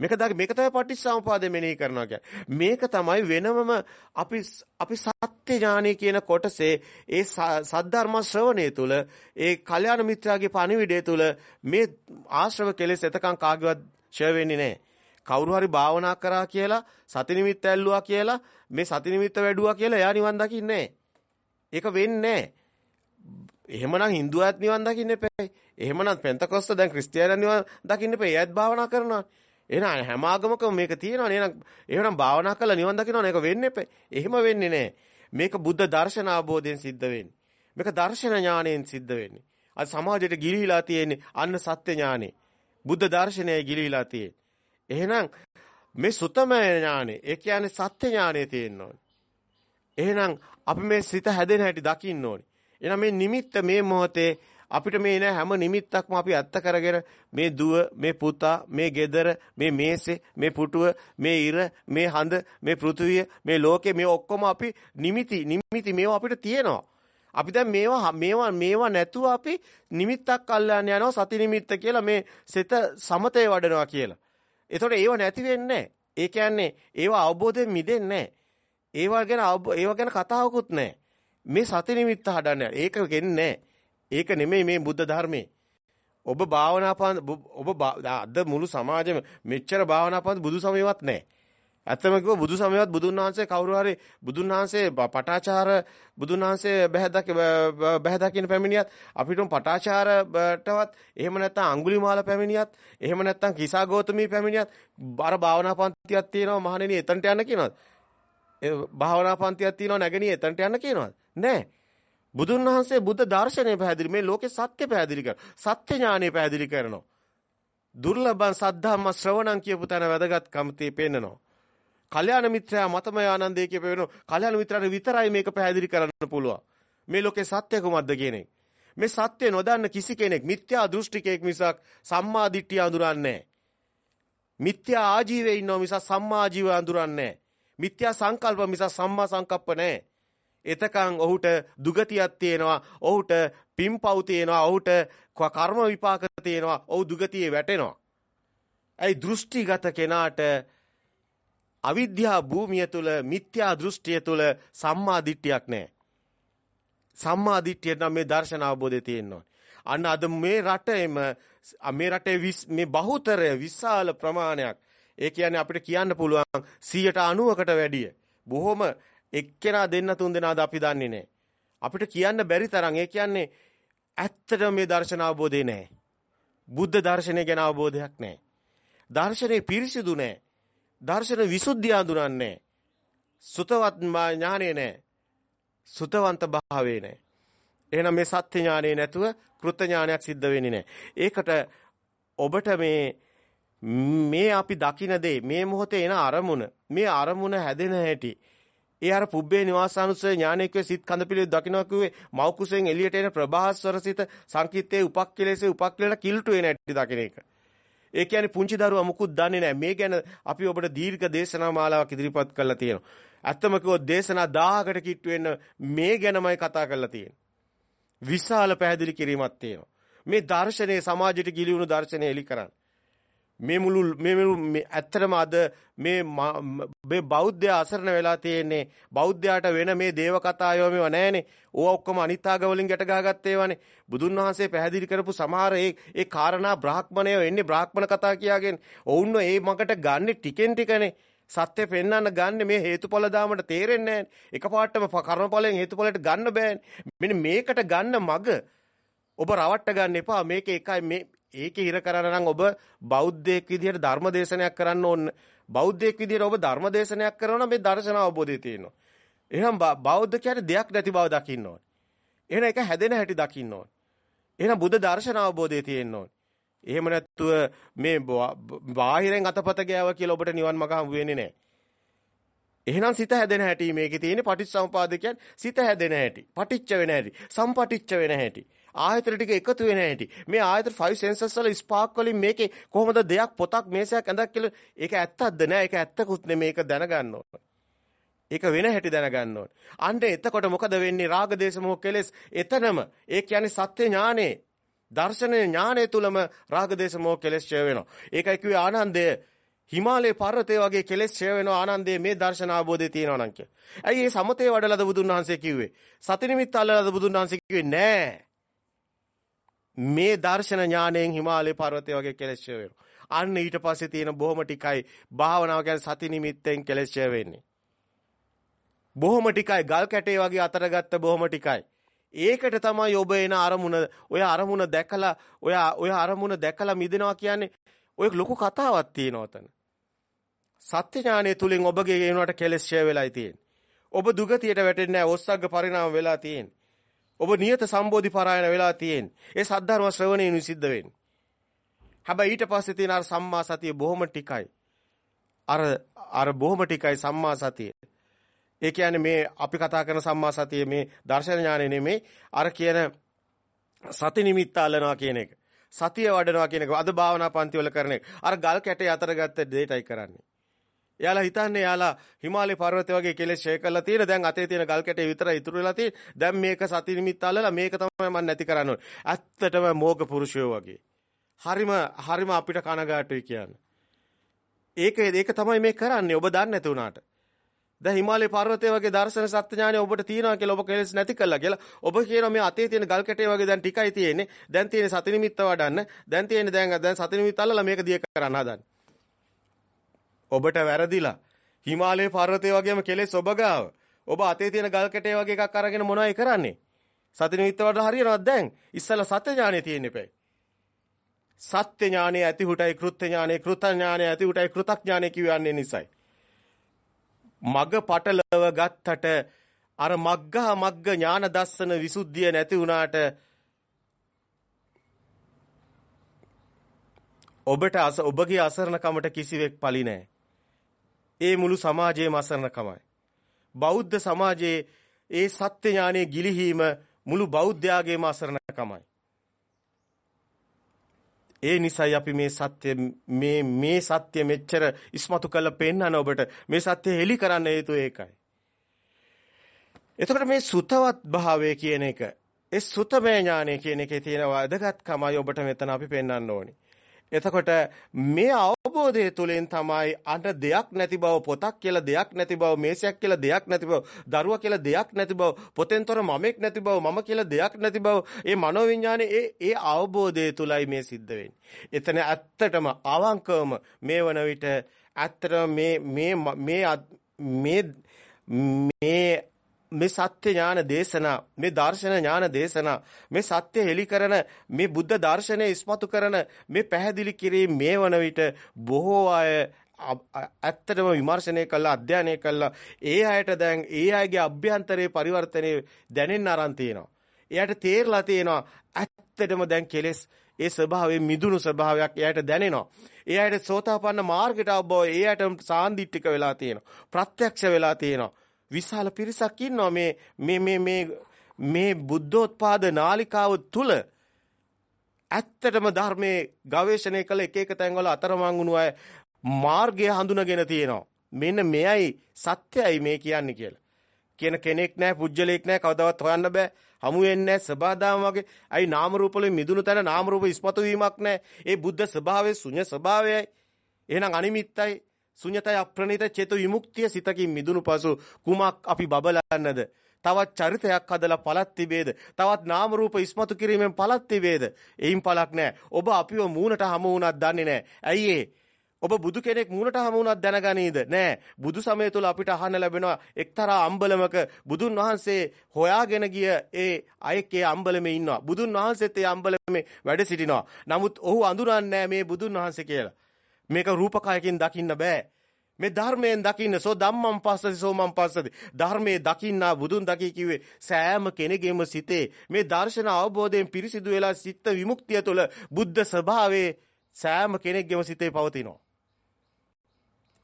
Speaker 1: මේක දා මේක තමයි පටිච්චසමුපාදය මෙනෙහි කරනවා කියන්නේ මේක තමයි වෙනමම අපි අපි සත්‍ය ඥානය කියන කොටසේ ඒ සද්ධර්ම ශ්‍රවණය තුල ඒ කල්යාණ මිත්‍රාගේ පණිවිඩය තුල මේ ආශ්‍රව කෙලෙස් එතකන් කාගේවත් ෂෙයා වෙන්නේ නැහැ. කවුරු හරි භාවනා කරා කියලා සති නිමිත්ත ඇල්ලුවා කියලා මේ සති නිමිත්ත වැඩුවා කියලා එයා නිවන් දකින්නේ ඒක වෙන්නේ එහෙමනම් හින්දුවත් නිවන් දකින්න එපා. එහෙමනම් පෙන්තකොස්ත දැන් ක්‍රිස්තියානි නිවන් දකින්න එපා. එයාත් භාවනා කරනවා. එහෙනම් හැම ආගමකම මේක තියෙනවනේ. එහෙනම් එහෙනම් භාවනා කරලා නිවන් දකින්නවනේ. ඒක වෙන්නේ එපා. එහෙම වෙන්නේ නැහැ. මේක බුද්ධ දර්ශන අවබෝධයෙන් සිද්ධ වෙන්නේ. මේක දර්ශන ඥාණයෙන් සිද්ධ වෙන්නේ. අද සමාජයට ගිලිහිලා තියෙන්නේ අන්න සත්‍ය ඥානෙ. බුද්ධ දර්ශනයයි ගිලිහිලා තියෙන්නේ. එහෙනම් මේ සුතමය ඥානෙ, ඒ කියන්නේ සත්‍ය ඥානෙ තියෙන්න ඕනේ. එහෙනම් අපි මේ සිත හැදෙන හැටි දකින්න ඕනේ. එහෙනම් මේ නිමිත්ත මේ මොහොතේ අපිට මේ නෑ හැම නිමිත්තක්ම අපි ඇත්ත කරගෙන මේ දුව මේ පුතා මේ ගෙදර මේ මේසේ මේ පුටුව මේ ඉර මේ හඳ මේ පෘථුවිය මේ ලෝකේ මේ ඔක්කොම අපි නිමිති නිමිති මේවා අපිට තියෙනවා අපි දැන් මේවා මේවා මේවා නැතුව අපි නිමිත්තක් අල්ලන්න යනවා සති නිමිත්ත කියලා මේ සිත සමතේ වඩනවා කියලා. ඒතකොට ඒව නැති වෙන්නේ ඒ කියන්නේ ඒව අවබෝධයෙන් මිදෙන්නේ ඒවා ගැන ඒවා ගැන කතාවකුත් නැහැ. මේ සති නිමිත්ත හදන්න. ඒක ගෙන්නේ ඒක නෙමෙයි මේ බුද්ධ ධර්මයේ. ඔබ භාවනා පන්ති ඔබ අද මුළු සමාජෙම මෙච්චර භාවනා පන්ති බුදු සමයවත් නැහැ. ඇත්තම කිව්ව බුදු සමයවත් බුදුන් වහන්සේ කවුරු හරි බුදුන් වහන්සේ පටාචාර බුදුන් වහන්සේ බහැදක බහැදකින් පැමිණියත් අපිටම පටාචාරටවත් එහෙම නැත්නම් අඟුලිමාල පැමිණියත් එහෙම නැත්නම් කිසා ගෞතමී පැමිණියත් බර භාවනා පන්තියක් තියෙනවා මහණෙනි එතනට යන්න කියනවාද ඒ භාවනා පන්තියක් තියෙනවා නැගණිය එතනට යන්න කියනවාද නෑ බුදුන් වහන්සේ බුද්ධ දර්ශනය පැහැදිලි මේ ලෝකේ සත්‍ය පැහැදිලි කරනවා සත්‍ය ඥානය පැහැදිලි කරනවා දුර්ලභං සද්ධාම්ම ශ්‍රවණං කියපු තැන වැදගත්කම තේ පෙන්නනවා කල්‍යාණ මිත්‍රයා මතමය ආනන්දේ කියපේන කල්‍යාණ මිත්‍රාට විතරයි මේක පැහැදිලි කරන්න පුළුවන්. මේ ලෝකේ සත්‍ය කුමක්ද කියන එක. මේ සත්‍ය නොදන්න කිසි කෙනෙක් මිත්‍යා දෘෂ්ටිකයෙක් මිසක් සම්මා දිට්ඨිය අඳුරන්නේ මිත්‍යා ආජීවයේ ඉන්නව මිසක් සම්මා ආජීවය අඳුරන්නේ මිත්‍යා සංකල්ප මිසක් සම්මා සංකප්ප නැහැ. එතකන් ඔහුට දුගතියක් තියෙනවා. ඔහුට පිම්පව් තියෙනවා. ඔහුට කර්ම විපාක තියෙනවා. ඔහු දුගතියේ වැටෙනවා. ඇයි දෘෂ්ටිගත කෙනාට අවිද්‍යා භූමිය තුල මිත්‍යා දෘෂ්ටිය තුල සම්මා දිට්ඨියක් නැහැ. සම්මා දිට්ඨිය නම් මේ දර්ශන අවබෝධය තියෙනවා. අන්න අද මේ රටේම මේ රටේ මේ බහුතරය විශාල ප්‍රමාණයක් ඒ කියන්නේ අපිට කියන්න පුළුවන් 90කට වැඩිය. බොහොම එක්කෙනා දෙන්න තුන් දෙනාද අපි දන්නේ නැහැ. අපිට කියන්න බැරි තරම් ඒ කියන්නේ ඇත්තටම මේ දර්ශන අවබෝධය නැහැ. බුද්ධ දර්ශනය ගැන අවබෝධයක් නැහැ. දර්ශනේ පිරිසිදු නැහැ. දර්ශන විසුද්ධිය හඳුනන්නේ සුතවත් ඥානෙ නැහැ. සුතවන්ත භාවයේ නැහැ. එහෙනම් මේ සත්‍ය ඥානෙ නැතුව කෘත ඥානයක් සිද්ධ වෙන්නේ නැහැ. ඒකට ඔබට මේ මේ අපි දකින දේ මේ මොහොතේ එන අරමුණ මේ අරමුණ හැදෙන හැටි ඒ අර පුබ්බේ නිවාසානුසය ඥානයේ සිත් කඳ පිළිවෙල දකින්නවා කිව්වේ මෞකුසෙන් එළියට එන ප්‍රභාස්වර සිත සංකිට්තේ උපක්ඛලේසේ උපක්ඛලේට කිල්ටු වෙන හැටි දකින එක. ඒ කියන්නේ පුංචි දරුවා මුකුත් දන්නේ නැහැ. මේ ගැන අපි ඔබට දීර්ඝ දේශනා මාලාවක් ඉදිරිපත් කරලා තියෙනවා. ඇත්තම කිව්වොත් දේශනා 1000කට කිට්ටු වෙන්න මේ ගැනමයි කතා කරලා තියෙන්නේ. විශාල පැහැදිලි කිරීමක් තියෙනවා. මේ දර්ශනයේ සමාජයට ගිලිහුණු දර්ශනය එලි කරන්න. මේ මුළු මේ මුළු ඇත්තටම අද මේ මේ බෞද්ධය අසරණ වෙලා තියෙන්නේ බෞද්ධයාට වෙන මේ දේව කතා ඒවා මේවා නැහනේ. ඕවා ඔක්කොම අනිත්‍යග වලින් ගැට ගහගත්තේ ඒවානේ. බුදුන් වහන්සේ පැහැදිලි කරපු සමහර ඒ ඒ කාරණා බ්‍රාහ්මණය එන්නේ බ්‍රාහ්මණ කතා කියාගෙන. ඔවුන්ව ඒ මකට ගන්නෙ ටිකෙන් ටිකනේ. සත්‍ය පෙන්වන්න ගන්න මේ හේතුඵල දාමට තේරෙන්නේ නැහැ. එකපාරටම කර්මඵලයෙන් හේතුඵලයට ගන්න බෑනේ. මෙන්න මේකට ගන්න මග ඔබ රවට්ට ගන්න එපා. මේක එකයි මේ ඒකේ හිර කරන්න නම් ඔබ බෞද්ධයෙක් විදිහට ධර්ම දේශනයක් කරන්න ඕන. බෞද්ධයෙක් විදිහට ඔබ ධර්ම දේශනයක් කරනවා මේ දර්ශන අවබෝධය තියෙනවා. එහෙනම් බෞද්ධ කියන්නේ දෙයක් නැති බව දකින්න ඕනේ. එහෙනම් ඒක හැදෙන හැටි දකින්න ඕනේ. එහෙනම් බුද්ධ දර්ශන අවබෝධය තියෙන්න ඕනේ. එහෙම නැත්තුව මේ බාහිරෙන් අතපත ගෑව කියලා ඔබට නිවන් මඟ හම්බ වෙන්නේ නැහැ. එහෙනම් සිත හැදෙන හැටි මේකේ තියෙන්නේ පටිච්චසමුපාද කියන්නේ සිත හැදෙන හැටි, පටිච්ච වෙන හැටි, සම්පටිච්ච වෙන හැටි. ආයතන ටික එකතු වෙන හැටි. මේ ආයතන 5 සෙන්සර්ස් වල ස්පාර්ක් වලින් මේකේ කොහොමද දෙයක් පොතක් මේසයක් ඇඳක් කියලා ඒක ඇත්තක්ද නෑ ඒක ඇත්තකුත් නෙමේ ඒක දැනගන්න ඕන. ඒක වෙන හැටි දැනගන්න ඕන. අන්න එතකොට මොකද වෙන්නේ රාග දේශ මොහ කෙලෙස් එතනම ඒ කියන්නේ සත්‍ය ඥානේ දර්ශන ඥානය තුලම රාග දේශ මොහ කෙලෙස් ඡය වෙනවා. ඒකයි කිව්වේ ආනන්දය හිමාලයේ පර්වතය වගේ කෙලෙස් ඡය වෙනවා ආනන්දයේ මේ දර්ශන ආબોධය තියෙනවා නම් කිය. ඇයි මේ සමතේ වඩලාද බුදුන් වහන්සේ කිව්වේ? සති නිමිත්ත අල්ලලාද බුදුන් වහන්සේ කිව්වේ නෑ. මේ දර්ශන ඥාණයෙන් හිමාලය පර්වතය වගේ කෙලෙස් ඡය වෙනවා. අන්න ඊට පස්සේ තියෙන බොහොම ටිකයි භාවනාව කියන්නේ සති නිමිත්තෙන් කෙලෙස් ඡය වෙන්නේ. බොහොම ටිකයි ගල් කැටේ වගේ අතරගත්ත බොහොම ටිකයි. ඒකට තමයි ඔබ එන අරමුණ ඔය අරමුණ දැකලා ඔය ඔය අරමුණ දැකලා මිදෙනවා කියන්නේ ඔය ලොකු කතාවක් තියෙනවා තන. සත්‍ය ඥානය තුලින් ඔබගේ ඒනවට කෙලෙස් ඡය වෙලායි තියෙන්නේ. ඔබ දුගතියට වැටෙන්නේ නැහැ. ඔස්සග්ග පරිණාම වෙලා තියෙන්නේ. ඔබ නියත සම්බෝධි පරායන වෙලා තියෙන්නේ. ඒ සද්ධර්ම ශ්‍රවණයෙන් සිද්ධ වෙන්නේ. හැබැයි ඊට පස්සේ තියෙන අර සම්මා සතිය බොහොම ටිකයි. අර අර බොහොම ටිකයි සම්මා සතිය. ඒ කියන්නේ මේ අපි කතා කරන සම්මා සතිය මේ දර්ශන ඥානෙ නෙමේ අර කියන සති නිමිත්ත අල්ලනවා කියන එක. සතිය වඩනවා කියන එක අද භාවනා පන්ති වල කරන එක. අර ගල් කැටේ අතර ගත්ත දෙයටයි කරන්නේ. එයාලා හිතන්නේ එයාලා හිමාලය පර්වතය වගේ කෙලෙස් ෂේ කරලා තියෙන දැන් අතේ තියෙන ගල් කැටේ විතරයි ඉතුරු වෙලා තියෙන්නේ. දැන් මේක සති නිමිත්ත අල්ලලා මේක තමයි මම නැති කරන්න ඕනේ. ඇත්තටම මෝග පුරුෂයෝ වගේ. හරිම හරිම අපිට කනගාටුයි කියන්නේ. ඒක ඒක තමයි මේ කරන්නේ ඔබ දන්නේ නැති වුණාට. දැන් හිමාලය පර්වතය වගේ දර්ශන සත්‍ය ඥානය ඔබට තියෙනවා කියලා ඔබ කෙලෙස් නැති කළා කියලා. ඔබ කියනවා මේ අතේ තියෙන ගල් කැටේ වගේ දැන් ටිකයි තියෙන්නේ. දැන් තියෙන සති නිමිත්ත වඩන්න. දැන් තියෙන්නේ දැන් දැන් සති නිමිත්ත අල්ලලා මේක දිය කරන්න හදන්නේ. ඔබට වැරදිලා. හිමාලය පර්වතය වගේම කෙලෙස් ඔබ ගාව. ඔබ අතේ තියෙන ගල් කැටේ වගේ එකක් අරගෙන මොනවයි කරන්නේ? සති නිමිත්ත වලට හරියනවද දැන්? ඉස්සලා සත්‍ය ඥානෙ තියෙන්න එපේ. සත්‍ය ඥානෙ ඇති හුටයි කෘත්‍ය ඥානෙ කෘත ඥානෙ ඇති හුටයි කෘතඥානෙ කියවන්නේ නිසයි. මග පටලව ගත්තට අර මග්ගහ මග්ග ඥාන දස්සන විසුද්ධිය නැති වුණාට ඔබට අස ඔබගේ අසරණකමට කිසිවෙක් පලි නැහැ. ඒ මුළු සමාජයේම අසරණකමයි. බෞද්ධ සමාජයේ ඒ සත්‍ය ඥානයේ ගිලිහීම මුළු බෞද්ධයාගේම අසරණකමයි. ඒ නිසයි අපි මේ සත්‍ය මේ මේ සත්‍ය මෙච්චර ඉස්මතු කරලා පෙන්නන ඔබට මේ සත්‍ය හෙලි කරන්න හේතුව ඒකයි. එතකොට මේ සුතවත් භාවය කියන එක ඒ සුතමේ ඥානය කියන එකේ තියෙන වැදගත්කමයි ඔබට මෙතන අපි පෙන්වන්න ඕනේ. එතකොට මේ අවබෝධය තුළින් තමයි අන්න දෙයක් නැති බව පොතක් කියලා දෙයක් නැති බව මේසයක් කියලා දෙයක් නැති බව දරුවා කියලා දෙයක් නැති බව පොතෙන්තර මමෙක් නැති බව මම කියලා දෙයක් නැති බව ඒ මනෝවිඤ්ඤානේ ඒ ඒ අවබෝධය තුලයි මේ සිද්ධ වෙන්නේ. එතන ඇත්තටම අවංකවම මේ වන විට ඇත්තටම මේ මේ මේ මේ මේ සත්‍ය ඥාන දේශනා මේ දර්ශන ඥාන දේශනා මේ සත්‍ය හෙලි කරන මේ බුද්ධ දර්ශනය ඉස්මතු කරන මේ පැහැදිලි කිරීම මේ වන විට බොහෝ අය ඇත්තටම විමර්ශනය කළා අධ්‍යයනය කළා ඒ අයට දැන් ඒ අයගේ අභ්‍යන්තරයේ පරිවර්තනය දැනෙන්න aran තියෙනවා. එයාට තේරලා තියෙනවා ඇත්තටම දැන් කෙලෙස් ඒ ස්වභාවයේ මිදුණු ස්වභාවයක් එයාට දැනෙනවා. ඒ අයට සෝතාපන්න මාර්ගයට අවබෝධ ඒ අයට සාන්දිටික වෙලා තියෙනවා. ප්‍රත්‍යක්ෂ වෙලා තියෙනවා. විශාල පිරිසක් ඉන්නවා මේ මේ මේ මේ මේ බුද්ධෝත්පාද නාලිකාව තුල ඇත්තටම ධර්මයේ ගවේෂණය කළ එක එක තැන්වල අතරමං වුණු අය මාර්ගය හඳුනගෙන තියෙනවා. මෙන්න මෙයයි සත්‍යයි මේ කියන්නේ කියලා. කියන කෙනෙක් නැහැ, පුජ්‍යලයක් නැහැ, කවදාවත් හොයන්න බෑ. හමු වෙන්නේ නැහැ සබාදාම වගේ. අයි නාම රූප වලින් මිදුණු තැන නාම රූප ඉස්මතු වීමක් නැහැ. ඒ බුද්ධ ස්වභාවයේ ශුන්‍ය ස්වභාවයයි. එහෙනම් අනිමිත්තයි. ශුන්‍යතය අප්‍රණිත චේතු විමුක්තිය සිතකින් මිදුණු පසු කුමක් අපි බබලන්නද? තවත් චරිතයක් හදලා පළත් තිබේද? තවත් නාම රූප ඉස්මතු කිරීමෙන් පළත් තිබේද? එයින් පළක් නැහැ. ඔබ අපිව මූණට හමු වුණත් දන්නේ නැහැ. ඇයි ඔබ බුදු කෙනෙක් මූණට හමු වුණත් දැනගනීද? නෑ. බුදු සමය තුල අපිට අහන්න ලැබෙනවා එක්තරා අම්බලමක බුදුන් වහන්සේ හොයාගෙන ගිය ඒ අයෙක්ගේ අම්බලමේ ඉන්නවා. බුදුන් වහන්සේත් ඒ අම්බලමේ වැඩ සිටිනවා. නමුත් ඔහු අඳුරන්නේ මේ බුදුන් වහන්සේ කියලා. මේක රූපකයකින් දකින්න බෑ. මේ ධර්මයෙන් දකින්න සෝ ධම්මං පස්සති සෝමං පස්සති. ධර්මයේ දකින්නා බුදුන් දකි කිව්වේ සෑම කෙනෙකුගේම සිතේ. මේ දර්ශන අවබෝධයෙන් පිරිසිදු වෙලා සිත් විමුක්තිය තුළ බුද්ධ ස්වභාවයේ සෑම කෙනෙක්ගේම සිතේ පවතිනවා.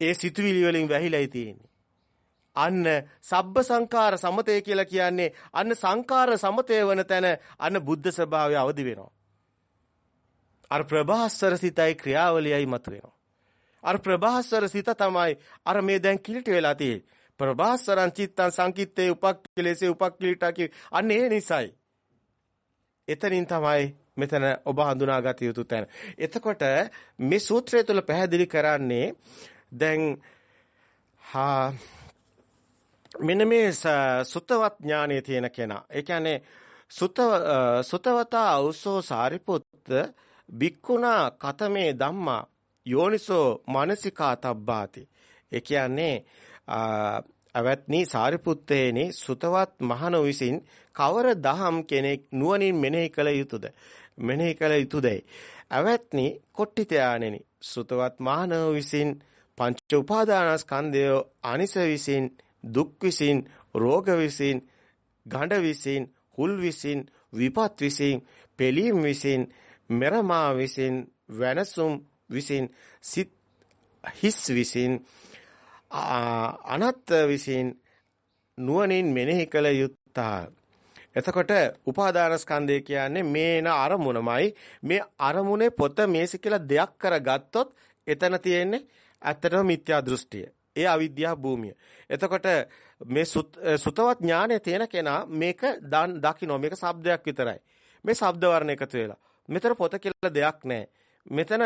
Speaker 1: ඒ සිතුවිලි වලින් වැහිලායි තියෙන්නේ. අන්න සබ්බ සංකාර සමතය කියලා කියන්නේ අන්න සංකාර සමතය වන තැන අන්න බුද්ධ ස්වභාවය අවදි වෙනවා. අර ප්‍රභාස්වර සිතයි ක්‍රියාවලියයි මතුවෙනවා. අර ප්‍රභාස්වර සිත තමයි අර මේ දැන් කිලිට වෙලා තියෙන්නේ. ප්‍රභාස්වරං චිත්තං සංකිට්ඨේ උපක්ඛලේසේ උපක්ඛලිටා කි අන්න ඒ නිසයි. එතනින් තමයි මෙතන ඔබ හඳුනාගත යුතු තැන. එතකොට මේ සූත්‍රය තුළ පැහැදිලි කරන්නේ දැන් හා මෙන්න මේ සුතවත් ඥානයේ තියෙන කෙනා. ඒ කියන්නේ සුත සුතවතා අවසෝ සාරිපුත්ත බික්කුණා කතමේ ධම්මා යෝනිසෝ මානසිකා තබ්බාති. ඒ කියන්නේ අවත්නි සාරිපුත්තේනි සුතවත් මහණ විසින් කවර දහම් කෙනෙක් නුවණින් මෙනෙහි කළ යුතුද? මෙනෙහි කළ යුතුදයි. අවත්නි කොට්ටිතයාණෙනි සුතවත් මහණ විසින් පංච උපාදානස්කන්ධය අනිස විසින් දුක් විසින් රෝග විසින් ගඬ විසින් හුල් විසින් විපත් විසින් පෙලීම් විසින් මෙරමා විසින් වෙනසුම් විසින් සිත් හිස් විසින් අනත් විසින් නුවණින් මෙනෙහි කළ යුත්තා. එතකොට උපාදානස්කන්ධය කියන්නේ මේන අරමුණමයි මේ අරමුණේ පොත මේසි කියලා දෙයක් කරගත්තොත් එතන තියෙන්නේ ඇත්තටම මිත්‍යා දෘෂ්ටිය. ඒ අවිද්‍යා භූමිය. එතකොට මේ සුතවත් ඥානය තියෙන කෙනා මේක දකින්න මේක shabdayak විතරයි. මේ shabda වර්ණ එකතු වෙලා. මෙතන පොත කියලා දෙයක් නැහැ. මෙතන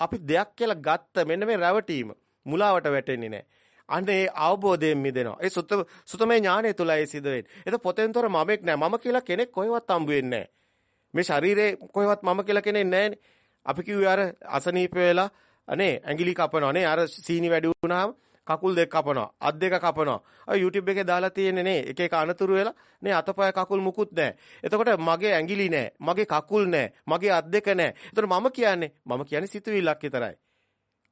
Speaker 1: අපි දෙයක් කියලා ගත්ත මෙන්න මේ රැවටීම මුලාවට වැටෙන්නේ නැහැ. අන්න ඒ අවබෝධයෙන් මිදෙනවා. ඒ සුත සුතමේ ඥානය තුලයි සිද්ධ වෙන්නේ. ඒක පොතෙන්තර මමෙක් නෑ. මම කියලා කෙනෙක් කොහෙවත් හම්බ වෙන්නේ මේ ශරීරේ කොහෙවත් මම කියලා කෙනෙක් නෑනේ. අපි කිව්වේ අර අසනීප වෙලා අනේ ඇඟිලි කපනවා නේ. අර සීනි වැඩි වුණාම කකුල් දෙක කපනවා. අත් දෙක කපනවා. අය YouTube එකේ දාලා තියෙන්නේ නේ. එක එක අනතුරු වෙලා නේ අතපය කකුල් මුකුත් නැහැ. එතකොට මගේ ඇඟිලි නැහැ. මගේ කකුල් නැහැ. මගේ අත් දෙක නැහැ. එතකොට මම කියන්නේ මම කියන්නේ සිතුවිල්ලක් විතරයි.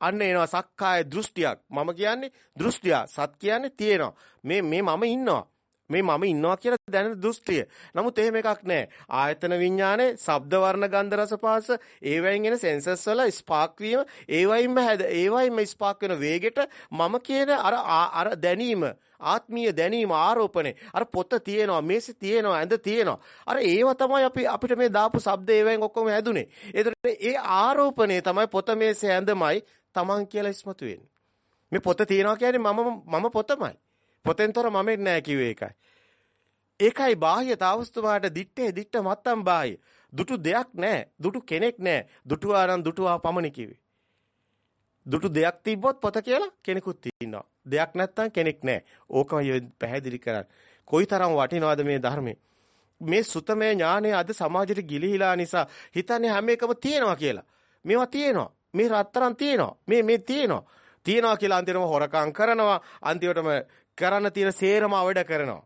Speaker 1: අන්න එනවා සක්කාය දෘෂ්ටියක්. මම කියන්නේ දෘෂ්ටිය. සත් කියන්නේ තියෙනවා. මේ මේ මම ඉන්නවා. මේ මම ඉන්නවා කියලා දැනෙන දෘෂ්ටිය. නමුත් එහෙම එකක් නැහැ. ආයතන විඥානේ, ශබ්ද වර්ණ ගන්ධ රස පහස, ඒවයින් එන සෙන්සර්ස් වල ස්පාක් වීම, ඒවයින්ම හැද, ඒවයින්ම ස්පාක් වෙන වේගෙට මම කියන අර අර දැනීම, ආත්මීය දැනීම ආරෝපණය. අර පොත තියෙනවා, මේසෙ තියෙනවා, ඇඳ තියෙනවා. අර ඒව තමයි අපි අපිට මේ දාපු ශබ්ද ඒවයින් ඔක්කොම හැදුනේ. ඒතර ඒ ආරෝපණය තමයි පොත මේසෙ ඇඳමයි Taman කියලා ඉස්මතු වෙන්නේ. මේ පොත තියනවා කියන්නේ මම මම පොතමයි. පොතෙන්තර මමෙක් නෑ කිව්වේ ඒකයි. ඒකයි බාහ්‍ය තාවස්තුමාට දිත්තේ දිත්ත මත්තම් බාහ්‍ය. දුටු දෙයක් නෑ. දුටු කෙනෙක් නෑ. දුටුවා නම් දුටුවා පමණි කිව්වේ. දුටු දෙයක් තිබ්බොත් පොත කියලා කෙනෙකුත් ඉන්නවා. දෙයක් නැත්තම් කෙනෙක් නෑ. ඕකම පැහැදිලි කරන්න. කොයිතරම් වටිනවද මේ ධර්මයේ. මේ සුතමේ ඥානය අද සමාජයට ගිලිහිලා නිසා හිතන්නේ හැම එකම තියෙනවා කියලා. මේවා තියෙනවා. මේ රත්තරන් තියෙනවා. මේ මේ තියෙනවා. තියෙනවා කියලා අන්තිමටම හොරකම් කරනවා. අන්තිමටම කරන්න තියෙන සේරම අවඩ කරනවා.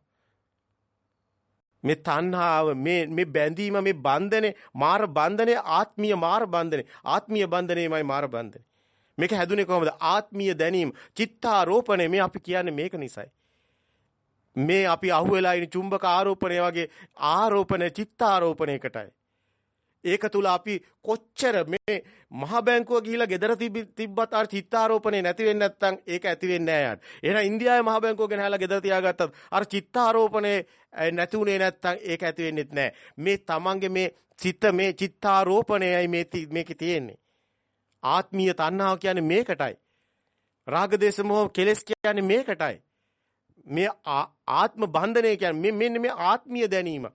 Speaker 1: මේ තණ්හාව මේ මේ බැඳීම මේ බන්ධනේ මාර බන්ධනේ ආත්මීය මාර බන්ධනේ. ආත්මීය බන්ධනේමයි මාර බන්ධනේ. මේක හැදුනේ කොහොමද? ආත්මීය දැනීම චිත්තාරෝපණය. මේ අපි කියන්නේ මේක නිසයි. මේ අපි අහුවෙලා ඉන්න චුම්බක ආරෝපණය වගේ ආරෝපණය චිත්තාරෝපණයකටයි. ඒක තුල අපි කොච්චර මේ මහ බැංකුව ගිහිලා ගෙදර තිබ්බත් අර චිත්තාරෝපණේ නැති වෙන්නේ නැත්නම් ඒක ඇති වෙන්නේ නැහැ යාට. එහෙනම් ඉන්දියාවේ මහ බැංකුව ගෙන හැලා ගෙදර තියාගත්තත් අර චිත්තාරෝපණේ නැති උනේ නැත්නම් ඒක ඇති වෙන්නේ නැහැ. මේ තමන්ගේ මේ චිත්ත මේ චිත්තාරෝපණයයි මේ මේකේ තියෙන්නේ. ආත්මීය තණ්හාව කියන්නේ මේකටයි. රාග දේශ මොහ කෙලස් කියන්නේ මේකටයි. මේ ආත්ම බන්ධනය කියන්නේ මෙන්න මේ ආත්මීය දැනීම.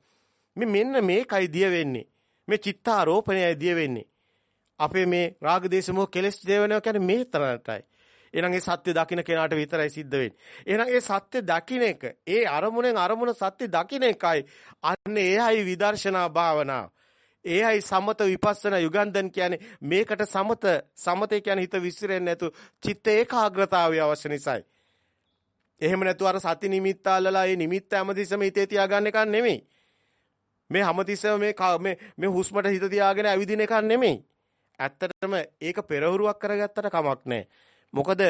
Speaker 1: මේ මෙන්න මේකයි දිය වෙන්නේ. මේ චිත්තාරෝපණයයි දිය වෙන්නේ. අපේ මේ රාග දේශ මොහ කෙලස් දේවනවා කියන්නේ මේ තරටයි. එහෙනම් ඒ සත්‍ය දකින්න කෙනාට විතරයි සිද්ධ වෙන්නේ. එහෙනම් ඒ සත්‍ය දකින්න එක, ඒ අරමුණෙන් අරමුණ සත්‍ය දකින්න එකයි අන්න එයයි විදර්ශනා භාවනාව. එයයි සමත විපස්සනා යුගන්ධන් කියන්නේ මේකට සමත සමතේ කියන්නේ හිත විසිරෙන්නේ නැතු චිත්ත ඒකාග්‍රතාවය අවශ්‍ය නිසායි. එහෙම නැතු අර සති නිමිත්ත අල්ලලා ඒ නිමිත්ත හැමතිස්සම හිතේ තියාගන්න එකක් නෙමෙයි. මේ හැමතිස්සම මේ මේ මේ හුස්මට හිත තියාගෙන ඇවිදින එකක් නෙමෙයි. ඇත්තටම ඒක පෙරහුරුවක් කරගත්තට කමක් නැහැ. මොකද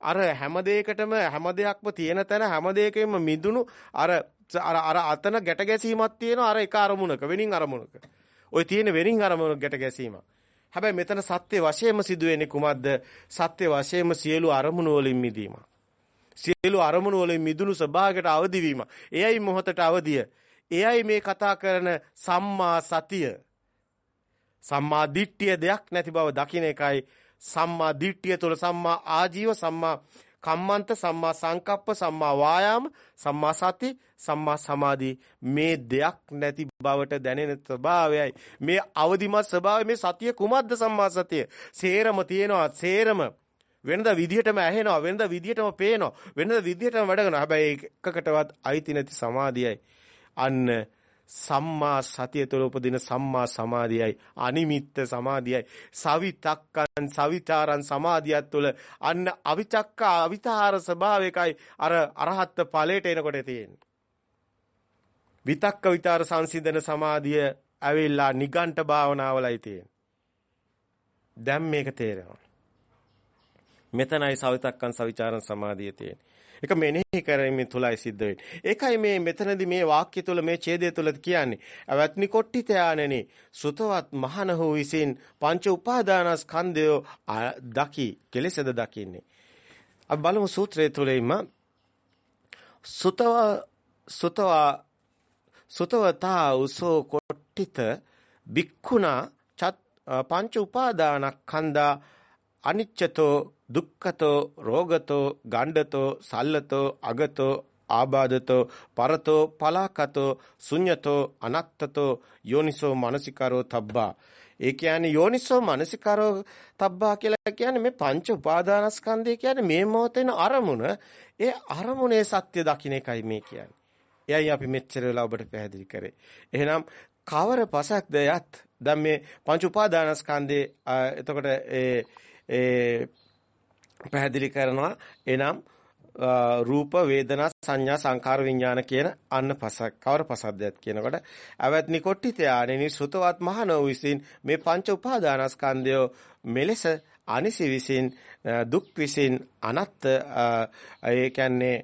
Speaker 1: අර හැම දෙයකටම හැම දෙයක්ම තියෙන තැන හැම දෙයකින්ම මිදුණු අර අර අර අතන ගැට ගැසීමක් තියෙනවා අර එක අරමුණක වෙනින් අරමුණක. ওই තියෙන වෙනින් අරමුණක ගැට ගැසීමක්. හැබැයි මෙතන සත්‍ය වශයෙන්ම සිදුවෙන්නේ කුමක්ද? සත්‍ය වශයෙන්ම සියලු අරමුණු වලින් මිදීම. සියලු අරමුණු වලින් මිදුණු ස්වභාවයකට අවදි වීම. එයයි මොහතට අවදිය. එයයි මේ කතා කරන සම්මා සතිය. සම්මා දිට්ඨිය දෙයක් නැති බව දකින්න එකයි සම්මා දිට්ඨිය තුළ සම්මා ආජීව සම්මා කම්මන්ත සම්මා සංකප්ප සම්මා වායාම සම්මා සති සම්මා සමාධි මේ දෙයක් නැති බවට දැනෙන ස්වභාවයයි. මේ අවදිමත් ස්වභාවය මේ සතිය කුමක්ද සම්මා සතිය? සේරම තියෙනවා. සේරම වෙනද විදිහටම ඇහෙනවා. වෙනද විදිහටම පේනවා. වෙනද විදිහටම වැඩ කරනවා. හැබැයි එකකටවත් අයිති නැති සමාධියයි. අන්න සම්මා සතිය තුළ උපදින සම්මා සමාධියයි. අනිමිත්ත සමාධියයි. සවිතක්කන් සවිතාරන් සමාධියත් තුළ අන්න අවිචක්ක අවිතාර ස්වභාවයකයි අර අරහත් ඵලයට එනකොට තියෙන්නේ. විතක්ක විතාර සංසිඳන සමාධිය ඇවිල්ලා නිගණ්ඨ භාවනාවලයි තියෙන්නේ. දැන් මේක තේරෙනවා. මෙතනයි සවිතක්කන් සවිචාරන් සමාධිය තියෙන්නේ. ඒක මෙනෙහි කරමින් තුලයි සිද්ධ වෙන්නේ. ඒකයි මේ මෙතනදී මේ වාක්‍ය තුල මේ ඡේදය තුල කියන්නේ. අවත්නි කොට්ටිත යානනේ සුතවත් මහනහු විසින් පංච උපාදානස්කන්ධය දකි කෙලෙසද දකින්නේ. අපි බලමු සූත්‍රය තුලින්ම සුතව සුතව සුතවතා උසෝ කොට්ටිත බික්ඛුනා පංච උපාදානස්කන්ධා අනිච්චතෝ දුක්ඛතෝ රෝගතෝ ගණ්ඩතෝ සල්ලතෝ අගතෝ ආබාධතෝ පරතෝ පලාකතෝ ශුඤ්‍යතෝ අනත්තතෝ යෝනිසෝ මනසිකරෝ තබ්බා ඒ කියන්නේ යෝනිසෝ මනසිකරෝ තබ්බා කියලා කියන්නේ මේ පංච උපාදානස්කන්ධය කියන්නේ මේ මොහොතේන අරමුණ ඒ අරමුණේ සත්‍ය දකින්න එකයි මේ කියන්නේ. එයයි අපි මෙච්චර වෙලා ඔබට පැහැදිලි කරේ. එහෙනම් කවර පසක්ද යත් දැන් මේ පංච උපාදානස්කන්ධේ එතකොට ඒ ඒ පැහැදිලි කරනවා. එනම් රූප වේදනා සංඥා සංකාර විඥාන කියන අන්න පස කවර පසද්දයක් කියනකොට අවත්නි කොට්ටිතයානෙනි සෘතවත් මහණෝ විසින් මේ පංච උපාදානස්කන්ධය මෙලෙස අනිසි විසින් දුක් විසින් අනත්ත ඒ කියන්නේ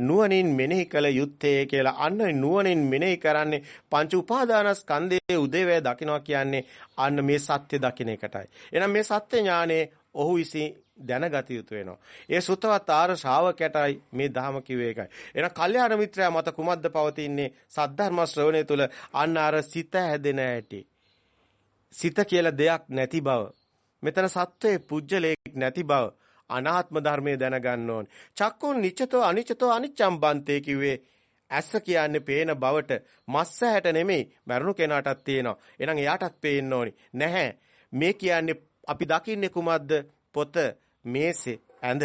Speaker 1: නුවණින් මෙනෙහි කළ යුත්තේ කියලා අන්න නුවණින් මෙනෙහි කරන්නේ පංච උපාදානස්කන්ධයේ උදේවැය දකිනවා කියන්නේ අන්න මේ සත්‍ය දකින එකටයි. එහෙනම් මේ සත්‍ය ඥානේ ඔහු විසින් දැනගත යුතු වෙනවා. ඒ සුතවත් ආර ශ්‍රාවකයටයි මේ ධහම කිව්වේ එකයි. එහෙනම් කල්යාණ මිත්‍රයා මත කුමද්ද පවතින්නේ? සද්ධර්ම ශ්‍රවණය තුල අන්න අර සිත හැදෙන ඇටි. සිත කියලා දෙයක් නැති බව. මෙතන සත්වයේ පුජ්‍යලයක් නැති බව. අනාත්ම ධර්මයේ දැනගන්න ඕනේ. චක්කුන් නිච්චතෝ අනිච්චතෝ අනිච්ඡම් බන්තේ කිව්වේ ඇස කියන්නේ පේන බවට මස්ස හැට නෙමෙයි මරුණු කෙනාටත් තියෙනවා. එහෙනම් එයාටත් පේන්න ඕනි. නැහැ. මේ කියන්නේ අපි දකින්නේ කුමක්ද? පොත, මේසේ, ඇඳ.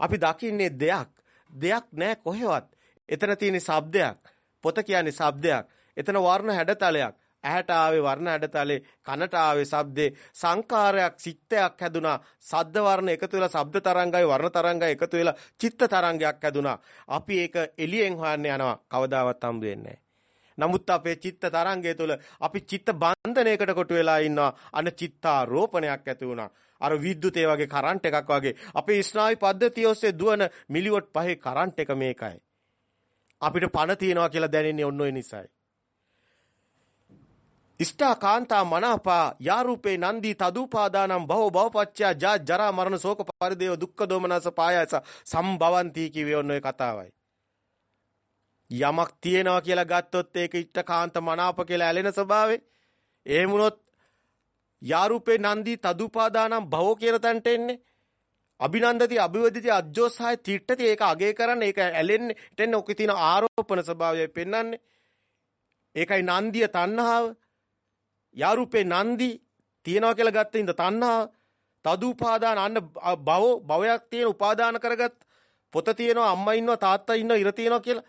Speaker 1: අපි දකින්නේ දෙයක්. දෙයක් නැහැ කොහෙවත්. එතන තියෙන ශබ්දයක්. පොත කියන්නේ ශබ්දයක්. එතන වර්ණ හැඩතලයක්. ඇහැට ආවේ වර්ණ හැඩතලේ කනට ආවේ ශබ්දේ. සංකාරයක් චිත්තයක් හැදුනා. සද්ද වර්ණ එකතු වෙලා ශබ්ද තරංගයි වර්ණ තරංගයි එකතු වෙලා චිත්ත තරංගයක් හැදුනා. අපි ඒක එළියෙන් හොයන්න යනවා. කවදාවත් හම්බ වෙන්නේ නමුත් අපේ චිත්ත තරංගය තුළ අපි චිත්ත බන්ධනයකට කොටු වෙලා ඉන්නවා. අන චිත්තාරෝපණයක් ඇති වුණා. අර විද්‍යුතේ වගේ කරන්ට් එකක් වගේ. අපේ ස්නායු පද්ධතිය ඔස්සේ දුවන මිලිවොට් පහේ කරන්ට් එක මේකයි. අපිට පණ තියනවා කියලා දැනෙන්නේ ඔන්න ඔය නිසායි. ඉෂ්ඨා කාන්තා මනාපා යාරූපේ නන්දී තදුපාදානම් බහෝ භවපච්චයා ජා ජරා මරණ ශෝක පරිදේව දුක්ඛ දෝමනස පායස සම්භවಂತಿ කිව්වේ ඔන්න ඔය කතාවයි. යමක් තියෙනවා කියලා ගත්තොත් ඒක ඉෂ්ඨ කාන්ත මනාප කියලා ඇලෙන ස්වභාවය. එහෙම වුණොත් යාරූපේ නන්දී තදුපාදානම් භවෝ කියන තැනට එන්නේ. අභිනන්දති අභිවදිති අජ්ජෝසහය තිට්ඨති ඒක අගේ කරන්නේ ඒක ඇලෙන්නේ එතෙන් ඔකේ තියෙන ආරෝපණ ස්වභාවයයි පෙන්වන්නේ. ඒකයි නන්දිය තණ්හාව යාරූපේ නන්දි තියනවා කියලා ගත්ත ඉඳ තණ්හා තදුපාදාන අන්න භව භවයක් තියෙන උපාදාන කරගත් පොත තියෙනවා අම්මා ඉන්නවා තාත්තා ඉන්නවා ඉර තියෙනවා කියලා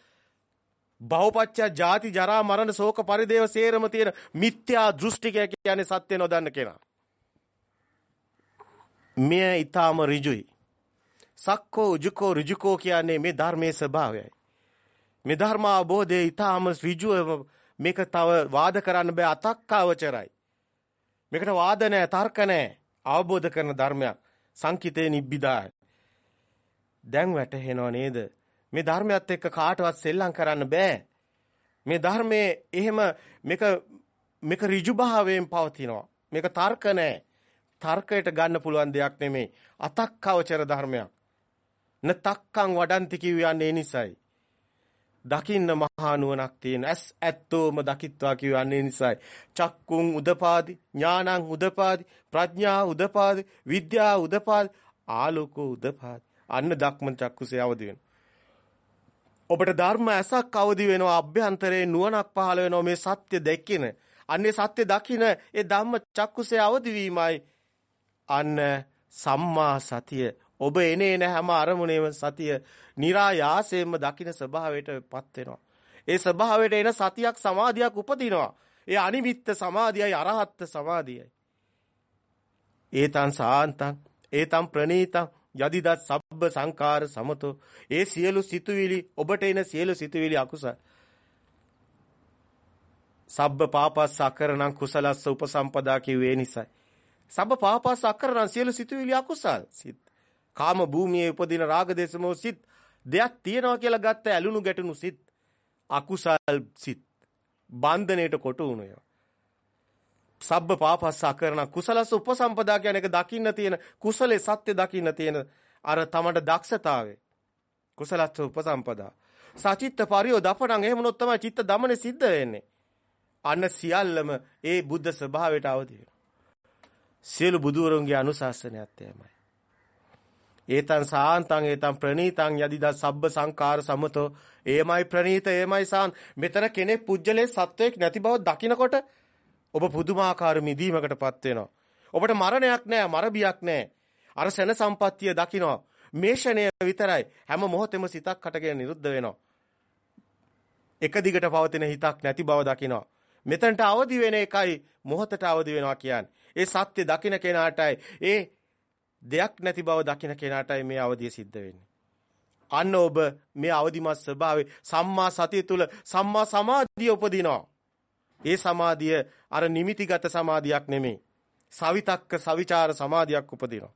Speaker 1: භවපච්චය ජාති ජරා මරණ ශෝක පරිදේව සේරම තියෙන මිත්‍යා දෘෂ්ටිකය කියන්නේ සත්‍ය නොදන්න කෙනා. මෙය ඊටාම ඍජුයි. සක්කෝ උජුකෝ ඍජුකෝ කියන්නේ මේ ධර්මයේ ස්වභාවයයි. මේ ධර්ම අවබෝධය ඊටාම ඍජුව මේක තව වාද කරන්න බෑ අතක්කවචරයි. මේකට වාද නැහැ, තර්ක නැහැ. අවබෝධ කරන ධර්මයක්. සංකිතේ නිබ්බිදායි. දැන් වැටහෙනව නේද? මේ ධර්මයත් එක්ක කාටවත් සෙල්ලම් කරන්න බෑ. මේ ධර්මයේ එහෙම මේක මේක ඍජු භාවයෙන් පවතිනවා. මේක තර්ක නැහැ. තර්කයට ගන්න පුළුවන් දෙයක් නෙමෙයි. අතක්කවචර ධර්මයක්. න තක්කං වඩන්ති කියවන්නේ නිසයි. දකින්න මහා නුවණක් තියෙන ඇස් ඇත්තෝම දකිත්වා කියවන්නේ නිසායි. චක්කුන් උදපාදි ඥානං උදපාදි ප්‍රඥා උදපාදි විද්‍යා උදපාදි ආලෝකෝ උදපාදි. අන්න ධක්ම චක්කුසේ අවදි වෙනවා. ඔබට ධර්ම ඇසක් අවදි වෙනවා අභ්‍යන්තරේ නුවණක් පහළ වෙනවා මේ සත්‍ය දැකින අන්නේ සත්‍ය දකින ඒ ධම්ම චක්කුසේ අවදි වීමයි අන්න සම්මා සතිය ඔබ එනේ එන හැම අරමුණේම සතිය નિરાයාසයෙන්ම දකින්න ස්වභාවයටපත් වෙනවා. ඒ ස්වභාවයට එන සතියක් සමාධියක් උපදිනවා. ඒ අනිමිත්ත සමාධියයි අරහත් සමාධියයි. ඒතං සාන්තං ඒතං ප්‍රණීතං යදිදත් සබ්බ සංකාර සමතෝ ඒ සියලු සිතුවිලි ඔබට එන සියලු සිතුවිලි අකුසල සබ්බ පාපස්ස අකරණං කුසලස්ස උපසම්පදා කිව්වේ නිසයි සබ්බ පාපස්ස අකරණං සියලු සිතුවිලි අකුසල් සිත් කාම භූමියේ උපදින රාග දේශමෝ සිත් දෙයක් තියනවා කියලා ගත්ත ඇලුණු ගැටුණු සිත් අකුසල් සිත් බන්ධණයට කොට වුණය. සබ්බ පාපස්ස කරන කුසලස උපසම්පදා කියන එක දකින්න තියෙන කුසලේ සත්‍ය දකින්න තියෙන අර තමන්ට දක්ෂතාවය. කුසලස්ස උපසම්පදා. සචිත්ත පරියෝ දපණන් එහෙමනොත් තමයි චිත්ත දමන සිද්ධ වෙන්නේ. අන්න සියල්ලම ඒ බුද්ධ ස්වභාවයට අවදි වෙනවා. සියලු බුදුවරුන්ගේ අනුශාසනයත් එයමයි. ඒතං සාන්තං ඒතං ප්‍රණීතං යදිදා සබ්බ සංකාර සමතෝ. ඒමයි ප්‍රණීත ඒමයි සාන් මෙතන කෙනෙක් පුජ්‍යලේ සත්වයක් නැති බව දකිනකොට ඔබ පුදුමාකාර මිදීමකටපත් වෙනවා. ඔබට මරණයක් නැහැ මරබියක් නැහැ අර සෙන සම්පත්තිය දකිනවා. මේ ෂණය විතරයි හැම මොහොතෙම සිතක් හටගෙන නිරුද්ධ වෙනවා. එක දිගට පවතින හිතක් නැති බව දකිනවා. මෙතනට අවදි වෙන එකයි මොහොතට අවදි වෙනවා කියන්නේ. ඒ සත්‍ය දකින කෙනාටයි. ඒ දෙයක් නැති බව දකින කෙනාටයි මේ අවදිය සිද්ධ වෙන්නේ. අන්න ඔබ මේ අවදිමත් ස්වභාවයේ සම්මා සතිය තුල සම්මා සමාධිය උපදිනවා. ඒ සමාධිය අර නිමිතිගත සමාධියක් නෙමෙයි. සවිතක්ක සවිචාර සමාධියක් උපදිනවා.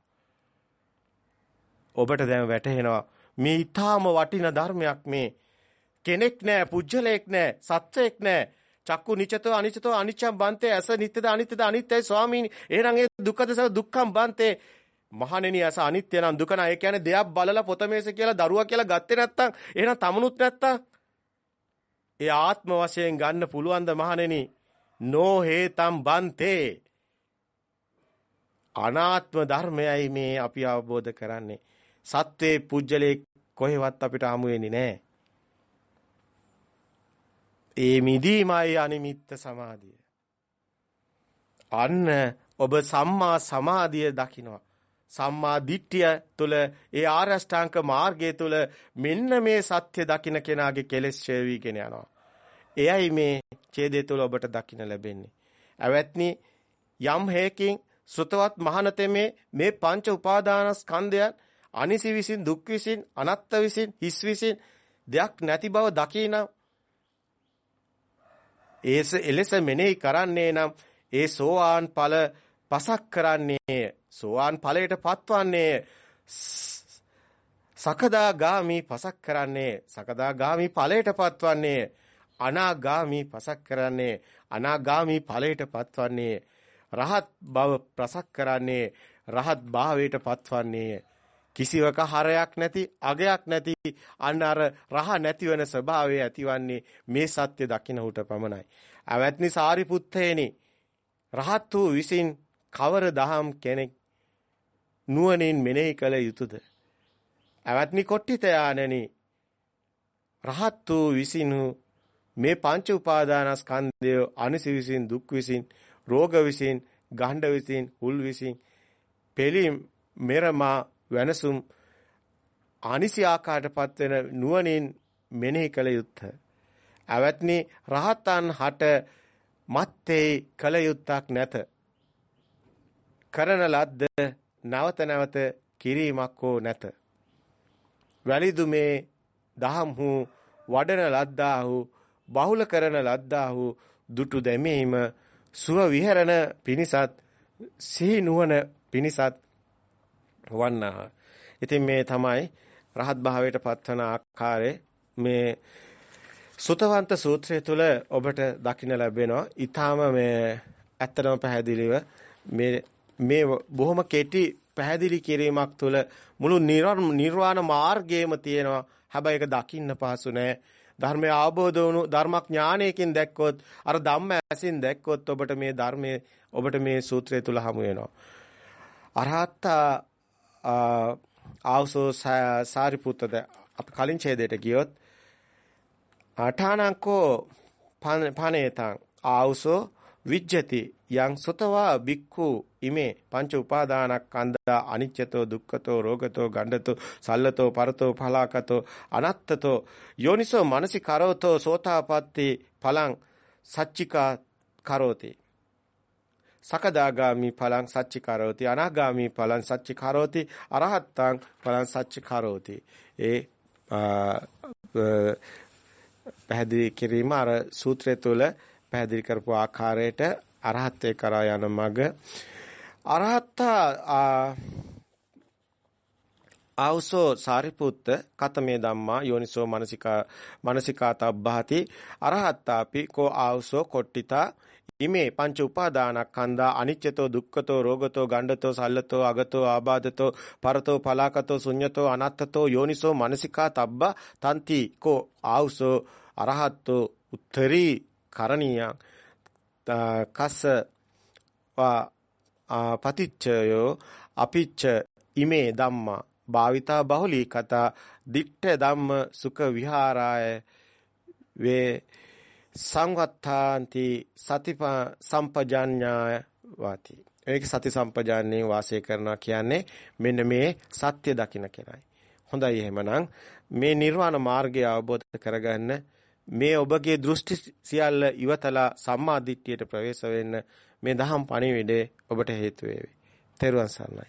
Speaker 1: ඔබට දැන් වැටහෙනවා මේ ඊටාම වටින ධර්මයක් මේ කෙනෙක් නෑ පුජ්‍යලයක් නෑ සත්වයක් නෑ චක්කු නිචතෝ අනිචතෝ අනිච්ඡම් බන්තේ ඇස නිත්‍යද අනිත්‍යද අනිත්‍යයි ස්වාමීනි එහෙනම් ඒ දුක්ඛද සව දුක්ඛම් බන්තේ මහණෙනි ඇස අනිත්‍ය නම් දුක නම්. ඒ කියන්නේ දෙයක් බලලා පොතමේස කියලා දරුවා කියලා ගත්තේ නැත්තම් එහෙනම් තමනුත් නැත්තම් ඒ ආත්ම වශයෙන් ගන්න පුළුවන් ද මහණෙනි? නෝ හේතම් බන්තේ. අනාත්ම ධර්මයයි මේ අපි අවබෝධ කරන්නේ. සත්වේ පුජ්‍යලේ කොහෙවත් අපිට හමු වෙන්නේ නැහැ. ඒ මිදීමයි අනිමිත්ත සමාධිය. අන්න ඔබ සම්මා සමාධිය දකිනවා. සම්මා දිට්ඨිය තුළ ඒ ආරෂ්ඨාංක මාර්ගය තුළ මෙන්න මේ සත්‍ය දකින්න කෙනාගේ කෙලෙස් ඡය වීගෙන යනවා. එයයි මේ ඡේදය තුළ ඔබට දකින්න ලැබෙන්නේ. අවැත්නි යම් හේකින් සෘතවත් මහානතෙමේ මේ පංච උපාදානස්කන්ධයන් අනිසි විසින් දුක් විසින් අනත්ත විසින් හිස් විසින් දෙයක් නැති බව දකිනා ඒස එලෙස මෙනෙහි කරන්නේ නම් ඒ සෝවාන් ඵල පසක් කරන්නේ සෝවාන් ඵලයට පත්වන්නේ සකදාගාමි පසක් කරන්නේ සකදාගාමි ඵලයට පත්වන්නේ අනාගාමි පසක් කරන්නේ අනාගාමි ඵලයට පත්වන්නේ රහත් බව ප්‍රසක් කරන්නේ රහත් භාවයට පත්වන්නේ කිසිවක හරයක් නැති අගයක් නැති අන්න අර රහ නැති වෙන ස්වභාවය ඇතිවන්නේ මේ සත්‍ය දකින්න උට පමණයි. අවැත්නි සාරිපුත්තේනි රහත් වූ විසින් කවර දහම් කෙනෙක් නුවණින් මෙනෙහි කළ යුතුයද? අවැත්නි කොට්ටිතයාණනි රහත් වූ විසින් මේ පංච උපාදානස්කන්ධය අනිසි විසින් දුක් විසින් රෝග විසින් ගණ්ඩ විසින් හුල් විසින් පෙලීම් මෙරමා වෙනසුම් අනිසි ආකාරයටපත් වෙන නුවණින් මෙනෙහි කළ යුත්තේ. අවත්නි රහතන් හට මත්තේ කළ යුත්තක් නැත. කරන ලද්ද නවත නැවත කිරීමක් හෝ නැත. වැලිදුමේ දහම්හු වඩන ලද්දාහු බහුල කරන ලද්දාහු දුටු දැමීම සුව විහරණ පිනිසත් සිහි නුවණ පිනිසත් වන්නා. ඉතින් මේ තමයි රහත් භාවයට පත්වන ආකාරය මේ සුතවන්ත සූත්‍රය තුල ඔබට දකින්න ලැබෙනවා. ඊටාම මේ ඇත්තටම පැහැදිලිව මේ මේ බොහොම කෙටි පැහැදිලි කිරීමක් තුළ මුළු නිර්වාණ මාර්ගයේම තියෙනවා. හැබැයි ඒක දකින්න පහසු නෑ. ධර්මය අවබෝධ වුණු ධර්මඥානයකින් දැක්කොත් අර ධම්ම ඇසින් දැක්කොත් ඔබට මේ ධර්මයේ ඔබට මේ සූත්‍රය තුල හමු වෙනවා. අරහත්තා ආවසෝ සාරිපුත්තද අපි කලින් ඡේදයට ගියොත් ආඨානංකෝ පනේතං ආවසෝ විජ්ජති. යං සතවා බික්ඛු ඉමේ පංච උපාදානස්කන්ධා අනිච්චතෝ දුක්ඛතෝ රෝගතෝ ගණ්ඩතෝ සල්ලතෝ පරතෝ පලාකතෝ අනත්තතෝ යෝනිසෝ මනසි කරෝතෝ සෝතාපට්ටි පලං සච්චිකා කරෝති. සකදාගාමි ඵලං සච්චි කරෝති අනාගාමි ඵලං සච්චි කරෝති අරහත්තං ඵලං සච්චි කරෝති. ඒ පැහැදිලි කිරීම අර සූත්‍රය තුළ පැහැදිලි කරපු ආකාරයට අරහත්ත්වේ කරා යන මඟ අරහත්තා ආවසෝ සාරිපුත්ත කතමේ ධම්මා යෝනිසෝ මනසිකා මනසිකා තබ්බහති අරහත්තාපි කෝ ආවසෝ කොට්ටිතා ඉමේ පංච උපාදානස්කන්ධා අනිච්චතෝ දුක්ඛතෝ රෝගතෝ ගණ්ඩතෝ සල්ලතෝ අගතෝ ආබාධතෝ පරතෝ පලාකතෝ ශුඤ්ඤතෝ අනත්තතෝ යෝනිසෝ මනසිකා තබ්බා තන්ති කෝ ආවසෝ අරහත්තෝ උත්තරී කරණීයං කස්ස පතිච්චයෝ අපිච්ච ඉමේ ධම්මා භාවිතා බහුලී කතා දිට්ඨ ධම්ම සුඛ විහාරාය වේ සංවත්තාන්ති සතිපා සම්පජාඤ්ඤාය වාති. ඒක සති සම්පජාන්නේ වාසය කරනවා කියන්නේ මෙන්න මේ සත්‍ය දකින්න කෙනයි. හොඳයි එහෙමනම් මේ නිර්වාණ මාර්ගය අවබෝධ කරගන්න මේ ඔබගේ දෘෂ්ටි සියල්ල ඉවතලා සම්මා දිට්ඨියට ප්‍රවේශ වෙන්න මේ දහම් පණිවිඩේ ඔබට හේතු වේවි. තෙරුවන් සරණයි.